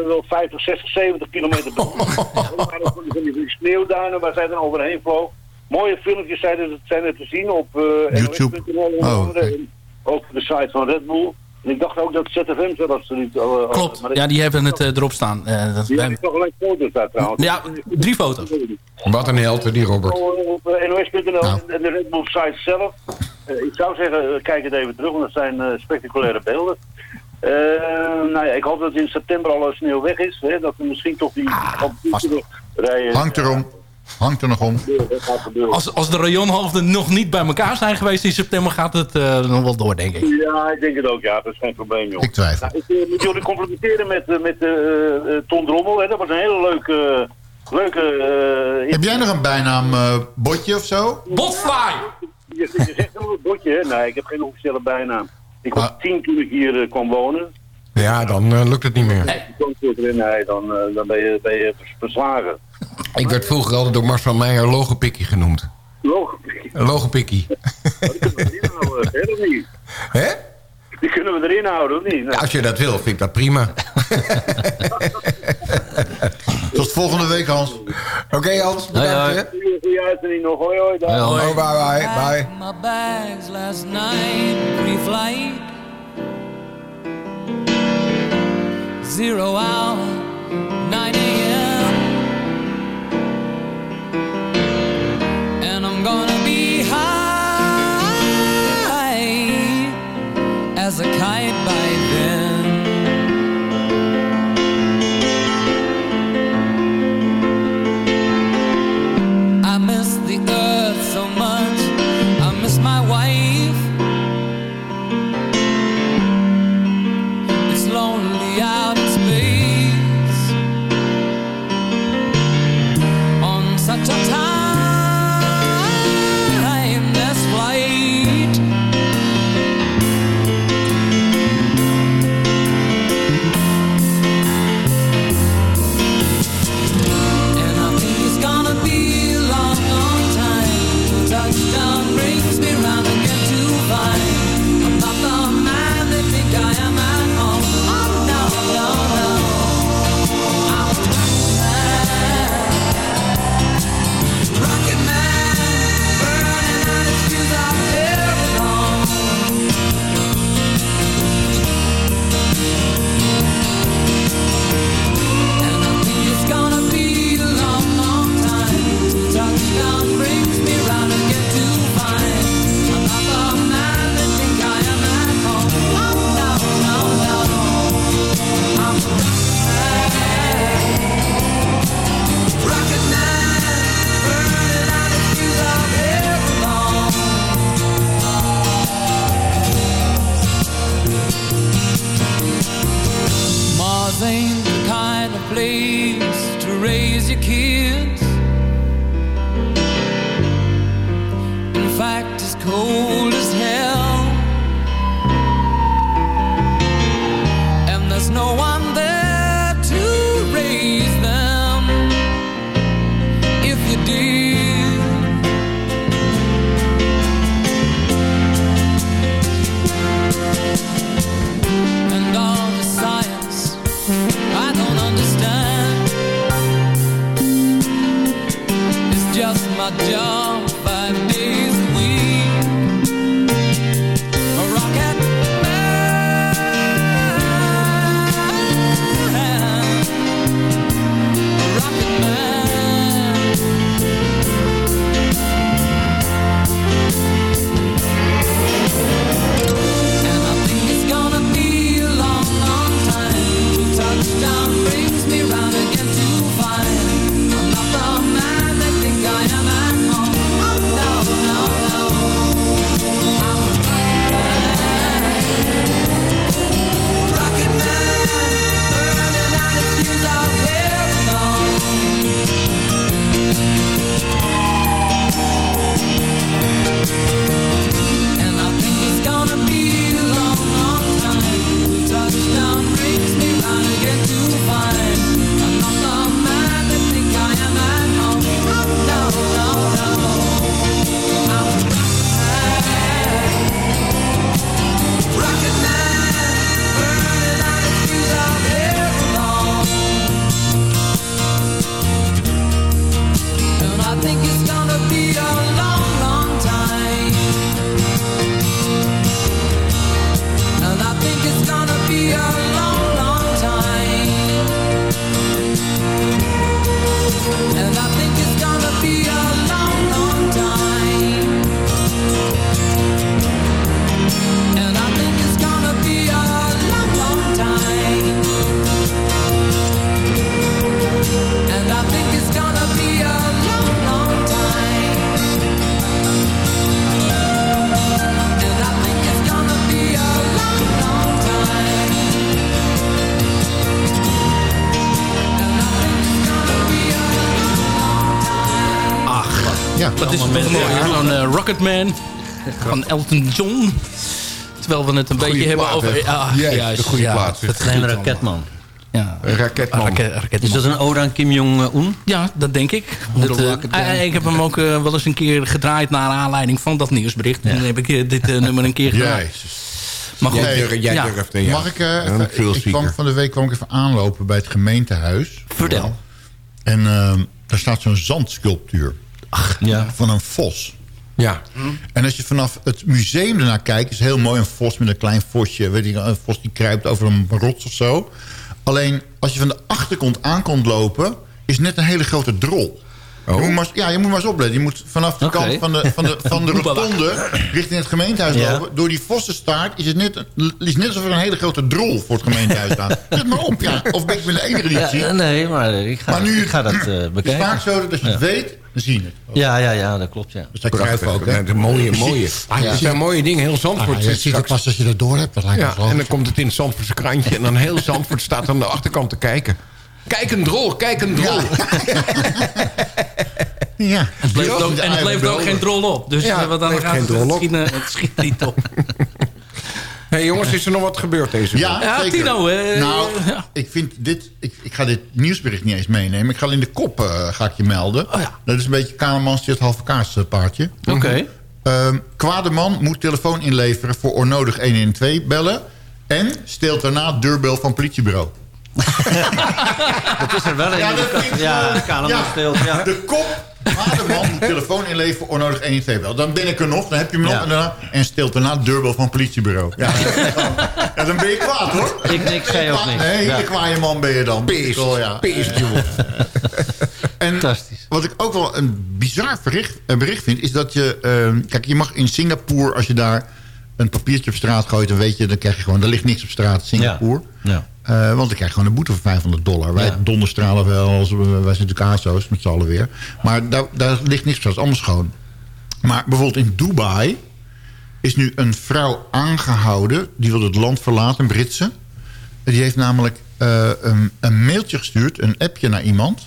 eh, wel 50, 60, 70 kilometer per uur. En dan waren er van die- van die sneeuwduinen waar zij dan overheen vloog. Mooie filmpjes zijn er, zijn er te zien op eh YouTube. Oh, Ook de site van Red Bull. En ik dacht ook dat ZFM zelfs er niet... eh, Klopt. maar Ja, die hebben het erop staan. Eh, dat Die hebben toch gelijk foto's daar trouwens. Ja, drie foto's. Wat een held, die Robert. Op NOS.nl en de Red Bull site zelf. Eh, ik zou zeggen, eh, kijk het even terug, want dat zijn eh, spectaculaire beelden. Eh, nou ja, ik hoop dat in september alle sneeuw weg is. Hè, dat we misschien toch die competitie rijden. Hangt erom. Hangt er nog om. Als, als de rayonhoofden nog niet bij elkaar zijn geweest in september... gaat het eh, nog wel door, denk ik. Ja, ik denk het ook, ja. Dat is geen probleem, joh. Ik twijfel. Nou, ik moet jullie complimenteren met, met Ton Drommel. Hè. Dat was een hele leuke... leuke eh, Heb jij nog een bijnaam, eh, Botje of zo? Botfly! Je, je zegt wel een botje, hè? Nee, ik heb geen officiële bijnaam. Ik was Ah. tien toen ik hier eh, kwam wonen. Ja, dan eh, lukt het niet meer. Nee, dan, eh, dan ben je, ben je vers- verslagen. Ik werd vroeger altijd door Marcel Meijer logopikkie genoemd. Logopikkie. We erin houden, hè, of niet? Hè? Die kunnen we erin houden, of niet? Nee. Als je dat wil, vind ik dat prima. Tot volgende week, Hans. Oké, Hans. Bedankt, goeie uitzending nog. Hoi, hoi. Oh, bye, bye, bye. my bags last night, pre-flight. Zero hour, 9 a.m. And I'm gonna dat is best mooi? Zo'n eh, Rocketman van Elton John. Terwijl we het een beetje hebben plaat, over... Ah, juist, een goede ja, plaat. dat Kleine raketman. Ja. Raketman. Raket- raketman. Is dat een ode aan Kim Jong-un? Ja, dat denk ik. Dat, eh, eh, ik heb hem ook wel eens een keer gedraaid naar aanleiding van dat nieuwsbericht. En dan heb ik dit nummer een keer gedraaid. Maar goed, Jij, durft- jij ja. durft, ja. Mag ik... even- ik, ik kwam, van de week kwam ik even aanlopen bij het gemeentehuis. Vertel. En ehm, daar staat zo'n zandsculptuur Ja. van een vos. Ja. En als je vanaf het museum ernaar kijkt... is heel mooi een vos met een klein vosje. Weet je, een vos die kruipt over een rots of zo. Alleen als je van de achterkant aankomt lopen... is net een hele grote drol. Je moet maar, eens- ja, je moet maar eens opletten. Je moet vanaf de kant van de, van de, van de rotonde richting het gemeentehuis Ja. lopen. Door die vossenstaart is het net, is net alsof er een hele grote drol voor het gemeentehuis staat. Let maar op, ja. Of ben ik ben de enige die het ziet. Ja, nee, maar ik ga, Maar nu- ik ga dat eh, Het is bekijken. vaak zo dat als je het weet, dan zie je het. Ja, ja, ja, dat klopt, ja. Dus dat kruipen ook, hè? De mooie, Je mooie. Ah, je Dat ziet- zijn mooie dingen. Heel Ah, Zandvoort je zit ziet het pas als je dat door hebt. Dat lijkt me Ja, en dan komt het in het Zandvoortse krantje. En dan heel Zandvoort staat aan de achterkant te kijken. Kijk een drol, kijk een drol. Ja. Het ook, en het levert ook geen drol op. Dus Ja, eh, wat dan gaat geen het, drol op. schiet, het schiet niet op. Hé hey, jongens, is er nog wat gebeurd deze week? Ja. Tino, nou, ja. ik vind dit... Ik, ik ga dit nieuwsbericht niet eens meenemen. Ik ga in de kop eh, ga ik je melden. Oh ja. Dat is een beetje Kamermans het halve kaas eh, paardje. Oké. Ehm, kwade man moet telefoon inleveren voor onnodig 112 bellen... en steelt daarna deurbel van politiebureau. Dat is er wel een. Ja, dat vind ik ja, de ja. steelt. Ja. De kop, man moet telefoon inleveren voor onnodig 112 bellen. Dan ben ik er nog, dan heb je hem nog. En, daarna, en steelt daarna deurbel van politiebureau. Ja, ja, dan ben je kwaad hoor. Ik, ik zei ook niks. Nee, de kwaaie man ben je dan. Peest, Oh, ja. peest, jongen. En Fantastisch. wat ik ook wel een bizar bericht, een bericht vind... is dat je... ehm, kijk, je mag in Singapore... als je daar een papiertje op straat gooit... dan weet je, dan krijg je gewoon... er ligt niks op straat, Singapore. Ja. Eh, want dan krijg je gewoon een boete van 500 dollar. Wij Ja. donderstralen wel, als we, wij zijn natuurlijk ASO's met z'n allen weer. Maar daar, daar ligt niks op straat, allemaal schoon. Maar bijvoorbeeld in Dubai is nu een vrouw aangehouden... die wil het land verlaten, een Britse. Die heeft namelijk eh, een, een mailtje gestuurd, een appje naar iemand,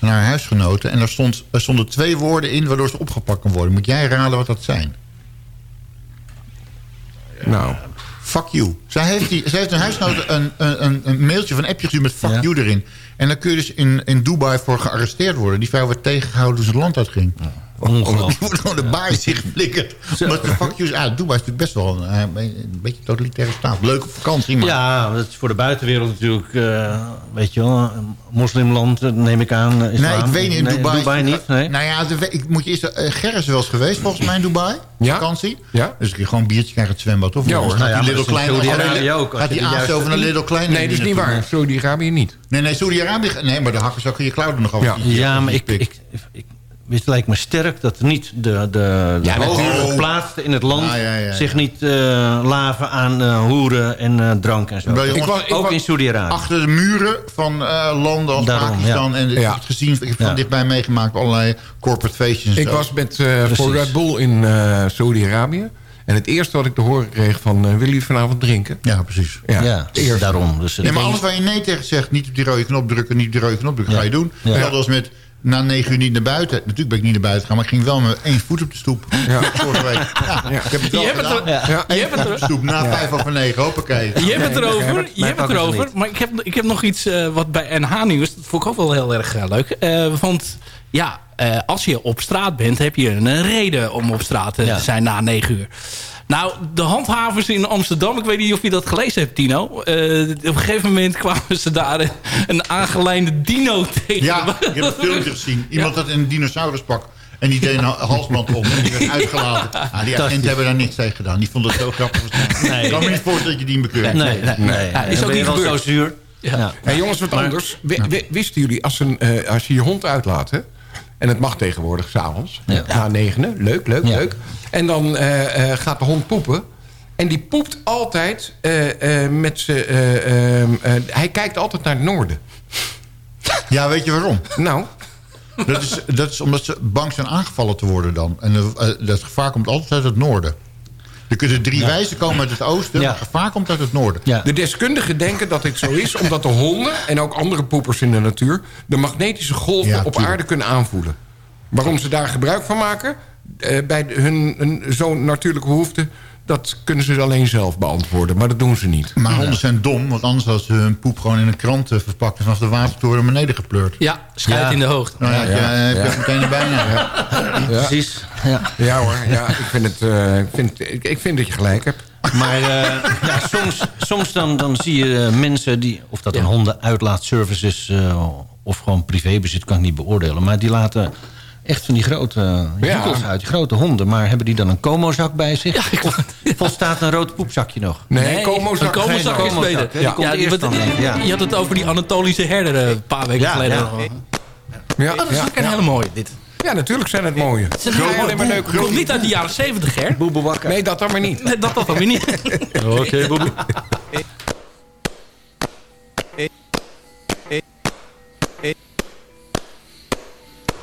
naar haar huisgenoten. En daar, stond, er stonden twee woorden in waardoor ze opgepakt kon worden. Moet jij raden wat dat zijn? Nou. Fuck you. Zij heeft, die, zij heeft een huisgenoot een, een, een, mailtje een appje gestuurd met fuck you erin. En dan kun je dus in, in Dubai voor gearresteerd worden. Die vrouw werd tegengehouden toen ze het land uitging. Ongelooflijk. Die wordt gewoon de baai zich geflikkerd. Maar de fuck you is... Ah, Dubai is natuurlijk best wel een, eh, een beetje een totalitaire staat. Leuk op vakantie, maar... Ja, dat is voor de buitenwereld natuurlijk, eh, weet je wel, een moslimland, eh, neem ik aan. islam. Nee, ik weet niet. In Nee, Dubai, Dubai niet, nee. Nou ja, de, ik moet je eerst... Uh, Ger is wel eens geweest, volgens mij, in Dubai. Ja. Vakantie. Ja. Dus kun je gewoon een biertje krijgen het zwembad, of? Ja, hoor. Gaat Nou ja, die in Klein... Gaat je die aas over naar Lidl Klein? Nee, dat is niet waar. Saudi-Arabië niet. Nee, nee, Saudi-Arabië... Nee, maar de hakken zou kun je klauwen nog over. Ja. maar ik, ik, ik, het lijkt me sterk dat niet de, de, de Ja, hooggeplaatsten in het land Ja, ja, ja, ja. zich niet eh, laven aan eh, hoeren en eh, drank en zo. Ik was- ik ook was- in Saudi-Arabië. Achter de muren van eh, landen als Daarom, Pakistan. ja. En ik Ja. heb het gezien, ik heb van dichtbij meegemaakt. Allerlei corporate feestjes en Ik zo. was met, eh voor Red Bull in eh Saudi-Arabië. En het eerste wat ik te horen kreeg van... eh, willen jullie vanavond drinken? Ja, precies. Ja, daarom. Dus, Nee, maar alles waar je nee tegen zegt, niet op die rode knop drukken, niet op die rode knop drukken, Ja. ga je doen. Ja. Als met na negen uur niet naar buiten. Natuurlijk ben ik niet naar buiten gegaan, maar ik ging wel met één voet op de stoep. Ja. Vorige week. Ja, Ik heb het wel Je hebt het Ja. Je hebt het er- stoep na vijf over negen. Hoppakee. Je hebt het erover, je hebt het erover. Maar ik heb, ik heb nog iets eh, wat bij NH Nieuws... dat vond ik ook wel heel erg eh, leuk. Eh, want ja, eh, als je op straat bent... heb je een reden om op straat Ja. te zijn na 9 uur. Nou, de handhavers in Amsterdam... ik weet niet of je dat gelezen hebt, Tino. Eh, op een gegeven moment kwamen ze daar een, aangelijnde dino tegen. Ja, ik heb een filmpje gezien. Iemand had een dinosauruspak. En die deed een halsband om. En die werd uitgelaten. Ah, die agenten hebben daar niks tegen gedaan. Die vonden het zo grappig. Nee. Ik kan me niet voorstellen dat je die bekeurt. Nee, nee, nee. Ja, is ook niet zo zuur. Ja. En jongens, wat anders. Wi- wi- wisten jullie, als, een, eh, als je je hond uitlaat... Hè, en het mag tegenwoordig s'avonds, Ja. na negenen. Leuk, leuk, Ja. leuk. En dan eh, eh, gaat de hond poepen. En die poept altijd eh, eh, met zijn... eh, ehm, eh, hij kijkt altijd naar het noorden. Ja, weet je waarom? Nou, Dat is, dat is omdat ze bang zijn aangevallen te worden dan. En dat gevaar komt altijd uit het noorden. Er kunnen drie wijzen komen uit het oosten. Ja. Maar gevaar komt uit het noorden. Ja. de deskundigen denken dat dit zo is... omdat de honden en ook andere poepers in de natuur... de magnetische golven Ja, op aarde kunnen aanvoelen. Waarom ze daar gebruik van maken... eh, bij hun, hun zo'n natuurlijke behoefte... dat kunnen ze alleen zelf beantwoorden. Maar dat doen ze niet. Maar honden zijn dom, want anders hadden ze hun poep gewoon in een krant eh, verpakt... en vanaf de watertoren naar beneden gepleurd. Ja, schijt Ja. in de hoogte. Nou ja, Ja, ja, heb je ja. meteen er bijna. Ja. Precies. Ja. Ja hoor, ja, ik, vind het, eh, ik, vind, ik, ik vind dat je gelijk hebt. Maar eh, ja, soms, soms dan, dan zie je eh, mensen die... of dat een hondenuitlaatservice is eh, of gewoon privébezit... kan ik niet beoordelen. Maar die laten echt van die grote Ja. joekels uit. Die grote honden. Maar hebben die dan een comozak bij zich? Of volstaat een rood poepzakje nog? Nee, een komozak Geen is komozak, beter. Die dan, ja. Je had het over die Anatolische herder eh, een paar weken Ja, geleden. ja. nog. Ja, Oh, dat is ja, ook een ja. hele mooie, dit. Ja, natuurlijk zijn het mooie. Het is een maar. Komt niet uit de jaren 70, hè? Boebewakker. Nee, dat dan maar niet. Nee, dat dat dan weer niet. Oké, Boebie.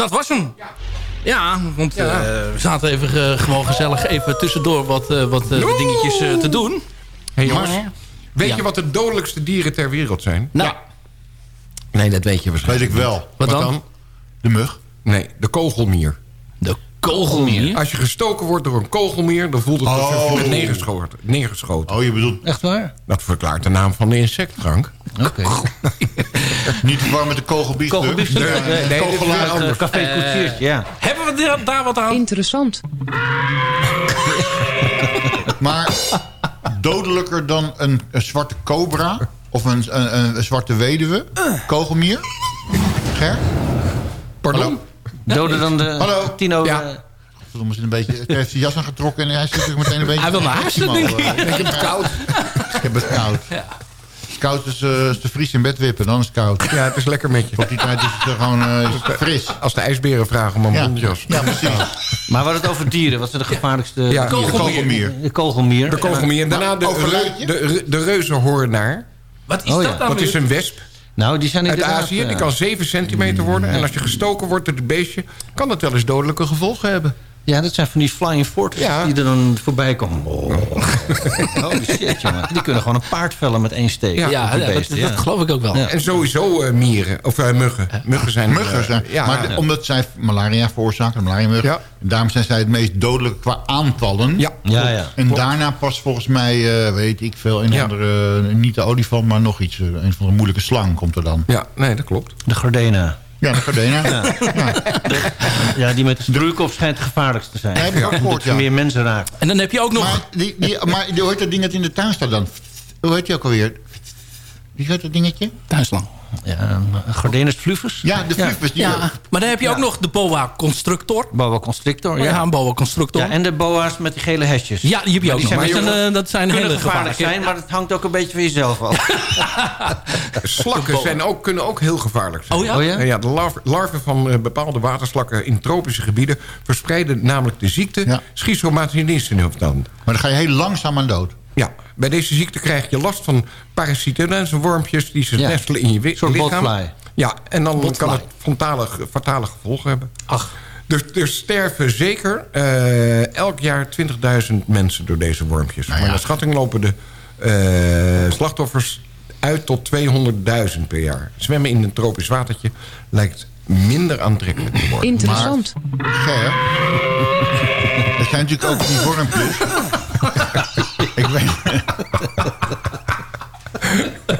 Dat was hem. Ja, want eh, we zaten even gewoon gezellig even tussendoor wat, eh, wat eh, dingetjes eh, te doen. Hey jongens, Maar- weet Ja. je wat de dodelijkste dieren ter wereld zijn? Nou. Nee, dat weet je waarschijnlijk. Weet ik wel. Wat, Wat dan? dan? De mug. Nee, de kogelmier. De kogelmier? Als je gestoken wordt door een kogelmier, dan voelt het alsof je Oh. wordt neergeschoten. neergeschoten. Oh, je bedoelt Echt waar? Dat verklaart de naam van de insectdrank. Oké. niet te warm met de kogelbiefstuk? Kogelbiefstuk. Nee, nee, is Kogelaar weer uit anders. eh, Café Koetsiertje, ja. Hebben we daar, daar wat aan? Interessant. Maar dodelijker dan een, een zwarte cobra of een, een, een, een zwarte weduwe? Kogelmier? Ger? Pardon? Hallo? Doden dan de Hallo? Tino... Ja. eh, Verdomme, zit een beetje, hij heeft zijn jas aangetrokken en hij zit er meteen een beetje... Hij wil naar huis, denk ik. Ik heb het koud. Ik heb het koud. Het koud is, eh, is de vries in bed wippen, dan is het koud. Ja, het is lekker met je. Tot die tijd is het gewoon eh, is het fris. Als de ijsberen vragen om een Ja. mondjas. Ja, precies. Maar we hadden het over dieren. Wat zijn de gevaarlijkste... Ja, De kogelmier. De kogelmier. De kogelmier. En daarna de, je? de, de reuzenhoornaar. Wat is Oh, dat ja. dan Dat is een wesp Nou, die zijn uit. Azië. Die eh, kan 7 centimeter worden. En als je gestoken wordt door het beestje... kan dat wel eens dodelijke gevolgen hebben. Ja, dat zijn van die flying fortress Ja. die er dan voorbij komen. Oh. Holy shit, jongen. Die kunnen gewoon een paard vellen met één steek. Ja, dat, geloof ik ook wel. Ja. En sowieso eh, mieren. Of eh, muggen. Muggen zijn... Muggen eh, zijn, maar omdat zij malaria veroorzaken, malaria Ja. Daarom zijn zij het meest dodelijk qua aantallen. Ja. Ja, ja. En daarna pas volgens mij, eh, weet ik veel, een Ja. andere, niet de olifant, maar nog iets. Een van de moeilijke slang komt er dan. ja, nee, dat klopt. De Gardena. Ja, de gardena. Ja. Ja, die met de stroeikop schijnt het gevaarlijkst te zijn. Ja, heb ik ook gehoord, ja. Meer mensen raakt. En dan heb je ook nog... Maar, die, die, maar die- heet dat ding dat in de tuin staat dan? Hoe heet die ook alweer? Wie heet dat dingetje? Tuinslang. Ja, Gardenus fluvus. Ja, de flufus. Die Ja, maar dan heb je ook nog de boa constrictor. Boa constrictor, Ja, ja. een boa constrictor. Ja, en de boa's met die gele hesjes. Ja, die heb je ook nog. zijn Maar maar dat zijn, eh, dat zijn kunnen hele gevaarlijk zijn, maar het hangt ook een beetje van jezelf af. Slakken zijn ook, kunnen ook heel gevaarlijk zijn. Oh ja? Oh ja? Ja, de larven, larven van eh, bepaalde waterslakken in tropische gebieden... verspreiden namelijk de ziekte Ja. schizomatinis in hun tanden. Maar dan ga je heel langzaam aan dood. Ja, bij deze ziekte krijg je last van parasieten en wormpjes... die zich Ja. nestelen in je lichaam. botfly. Ja, en dan Botfly. kan het fatale, fatale gevolgen hebben. Ach, Dus er sterven zeker eh, elk jaar 20.000 mensen door deze wormpjes. Nou ja. Maar naar schatting lopen de eh, slachtoffers uit tot 200.000 per jaar. Zwemmen in een tropisch watertje lijkt minder aantrekkelijk te worden. Interessant. Ger, er zijn natuurlijk ook die wormpjes. Ik weet...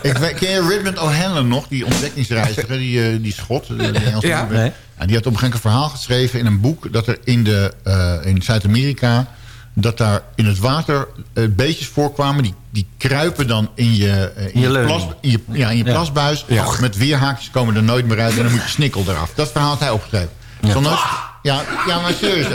ik weet, ken je Redmond O'Hanlon nog? Die ontdekkingsreiziger, die, eh, die schot. eh, Die Engelse Ja. Nee. En die had op een gegeven moment een verhaal geschreven in een boek... dat er in, de, eh, in Zuid-Amerika... dat daar in het water beestjes voorkwamen... die, die kruipen dan in je, in je plas, in je, ja, in je Ja. plasbuis. Ja. Met weerhaakjes komen er nooit meer uit... en dan moet je snikkel eraf. Dat verhaal had hij opgeschreven. Ja. nooit, ja, ja, maar serieus.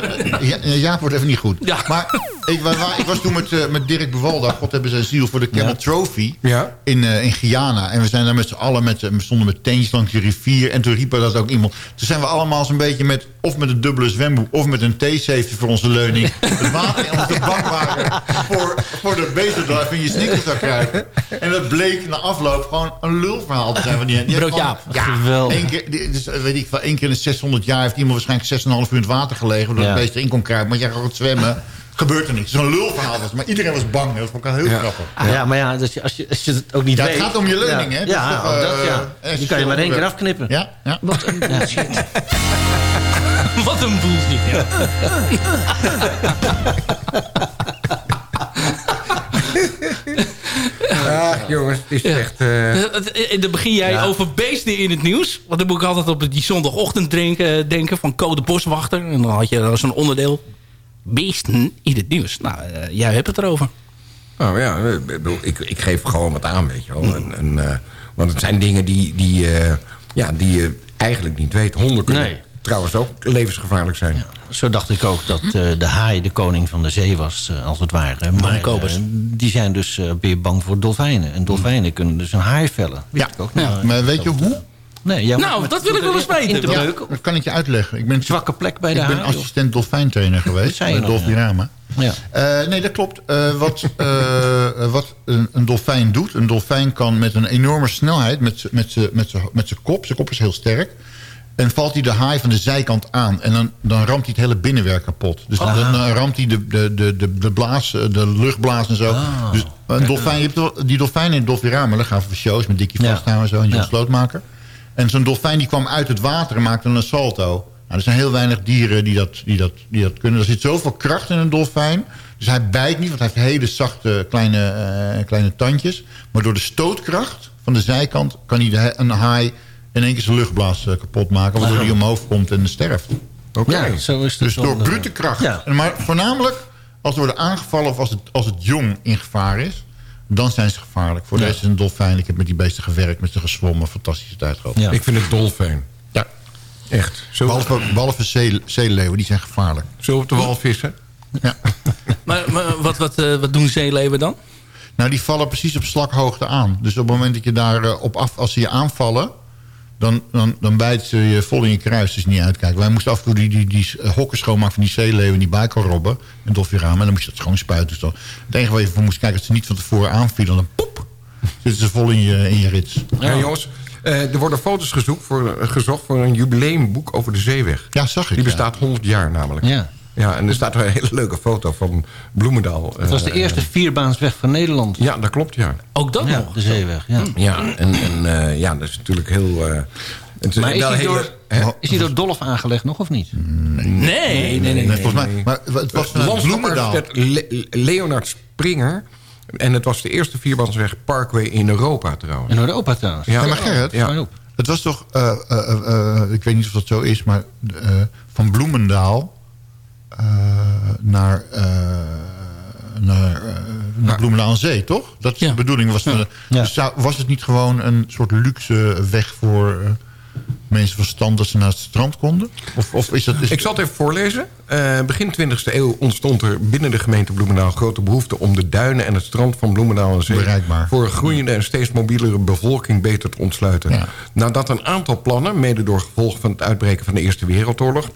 Ja, Jaap wordt even niet goed. Ja. Maar Ik, ik was toen met, eh, met Dirk Bewalda, God hebben zijn ziel, voor de Camel Trophy Ja. in, eh, in Guyana. En we zijn daar met z'n allen, met, we stonden met tentjes langs de rivier. En toen riep er dat ook iemand. Toen zijn we allemaal zo'n beetje met, of met een dubbele zwemboek, of met een T-safety voor onze leuning. Het water in onze bak waren voor, voor de je in je sneakers zou krijgen. En dat bleek na afloop gewoon een lulverhaal te zijn. van die, die heeft Broodje gewoon- aap. Ja, één keer, dus, eh, weet ik, wel, één keer in de 600 jaar heeft iemand waarschijnlijk 6,5 uur in het water gelegen. Omdat Ja. het beest erin kon kruipen. Maar jij gaat goed zwemmen. Gebeurt er niks. Zo'n lulverhaal was. Maar iedereen was bang. Dat vond ik wel heel Ja. grappig. Ja, maar ja, dat je, als, je, als je het ook niet Ja, weet... het gaat om je leuning, ja. hè? Ja, toch, dat, eh, ja. Die kan je maar één keer afknippen. Ja, ja. Wat een bullshit. Wat een bullshit, ja. Ah, jongens, het is echt... eh, Eh, het- eh, Dan begin jij over beesten in het nieuws. Want dan moet ik altijd op die zondagochtend denken, denken van Code Boswachter. En dan had je zo'n onderdeel. Beesten in het nieuws. Nou, eh, jij hebt het erover. Nou ja, ik, ik, geef gewoon wat aan, weet je wel. En, en, eh, want het zijn dingen die, die, eh, ja, die je eigenlijk niet weet. Honden kunnen Nee. trouwens ook levensgevaarlijk zijn. Zo dacht ik ook dat eh, de haai de koning van de zee was, eh, als het ware. Maar eh, die zijn dus eh, weer bang voor dolfijnen. En dolfijnen kunnen dus een haai vellen. Weet Ja, ik ook ja. maar weet je hoe? Nee, ja, Nou, dat wil ik wel eens weten. Ja, dat kan ik je uitleggen. Ik ben, Zwakke plek bij de ik ben assistent dolfijntrainer geweest. zei je bij nog, Dolfirama. Ja. Eh, nee, dat klopt. Eh, wat eh, wat een, een dolfijn doet... een dolfijn kan met een enorme snelheid... met zijn kop, zijn kop is heel sterk... en valt hij de haai van de zijkant aan... en dan, dan ramt hij het hele binnenwerk kapot. Dus dan, dan ramt hij de, de, de, de, de, blaas, eh, de luchtblaas en zo. Ah. Dus een dolfijn, je hebt die dolfijnen in het Dolfirama... daar gaan we voor shows met Dickie Ja. En zo... en John Ja. Slootmaker. En zo'n dolfijn die kwam uit het water en maakte een salto. Nou, er zijn heel weinig dieren die dat, die, dat, die dat kunnen. Er zit zoveel kracht in een dolfijn. Dus hij bijt niet, want hij heeft hele zachte kleine, eh, kleine tandjes. Maar door de stootkracht van de zijkant... kan hij de, een haai in één keer zijn luchtblaas eh, kapot maken... waardoor hij omhoog komt en sterft. Oké. Ja, zo is het Dus door eh, brute kracht. Ja. En Maar voornamelijk als ze worden aangevallen of als het, als het jong in gevaar is... dan zijn ze gevaarlijk. Voor de rest is een dolfijn. Ik heb met die beesten gewerkt, met ze gezwommen. Fantastische tijd gehad. Ja. Ik vind het dolfijn. Ja. Echt. Zo, Behalve, behalve zee, zeeleeuwen, die zijn gevaarlijk. zo op de wal vissen. Ja. Maar, maar wat, wat, eh, wat doen zeeleeuwen dan? Nou, die vallen precies op slakhoogte aan. Dus op het moment dat je daar op af... als ze je aanvallen... Dan, dan, dan bijten ze je vol in je kruis, dus niet uitkijken. Wij moesten af en toe die, die, die hokken schoonmaken van die zeeleeuwen... die bijkorrobben en dolfiramen. En dan moest je dat schoon spuiten. Dus dan, het enige waar je voor moest kijken... dat ze niet van tevoren aanvielen. Dan poep, zitten ze vol in je, in je rits. Ja, jongens. eh, er worden foto's gezocht voor, eh, gezocht voor een jubileumboek over de zeeweg. Ja, zag ik. Die ja. bestaat 100 jaar namelijk. Ja. Ja, en er staat een hele leuke foto van Bloemendaal. Het was de Eh, eerste vierbaansweg van Nederland. Ja, dat klopt, ja. Ook dat Ja, nog? de zeeweg. Ja. Ja, en, en eh, ja, dat is natuurlijk heel... eh, het Maar is hele- door, is die door Dolf aangelegd nog of niet? Nee, nee, nee. Nee, volgens mij. Maar het was vanuit Bloemendaal. Le- Leonard Springer. En het was de eerste vierbansweg Parkway in Europa trouwens. In Europa trouwens. Ja, Ja, maar Gerrit, Ja. Het was toch, eh, eh, eh, eh, ik weet niet of dat zo is, maar eh, van Bloemendaal naar, eh, naar, eh, naar Bloemendaal aan Zee, toch? Dat is Ja. de bedoeling. Was, de-. Dus was het niet gewoon een soort luxe weg voor eh, mensen van stand dat ze naar het strand konden? Of, of is dat... Is Ik zal het even voorlezen. Eh, begin 20e eeuw ontstond er binnen de gemeente Bloemendaal... grote behoefte om de duinen en het strand van Bloemendaal en Zee... Bereikbaar. voor een groeiende en steeds mobielere bevolking beter te ontsluiten. Ja. Nadat een aantal plannen, mede door gevolg van het uitbreken van de Eerste Wereldoorlog...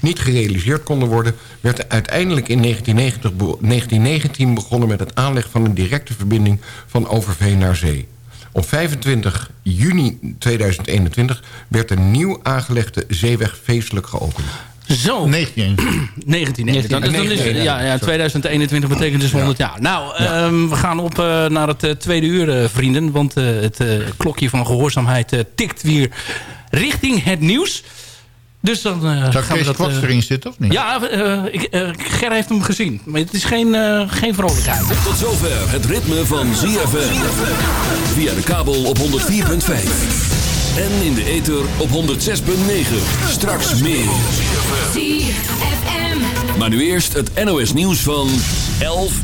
niet gerealiseerd konden worden... werd uiteindelijk in 1990 be- 1919 begonnen met het aanleg van een directe verbinding... van Overveen naar Zee. Op 25 juni 2021 werd een nieuw aangelegde zeeweg feestelijk geopend. Zo. 19. 19. Dan, dan is, 19, ja, ja, 2021 betekent dus 100 jaar. Nou, ehm, we gaan op eh, naar het eh, tweede uur, eh, vrienden. Want eh, het eh, klokje van gehoorzaamheid eh, tikt weer richting het nieuws. Dus dan eh, Zou gaan we dat... Eh, erin zitten of niet? ja, eh, ik, Ger heeft hem gezien. Maar het is geen, eh, geen vrolijkheid. Tot zover het ritme van ZFM. Via de kabel op 104.5. En in de ether op 106.9. Straks meer. ZFM. Maar nu eerst het NOS nieuws van 11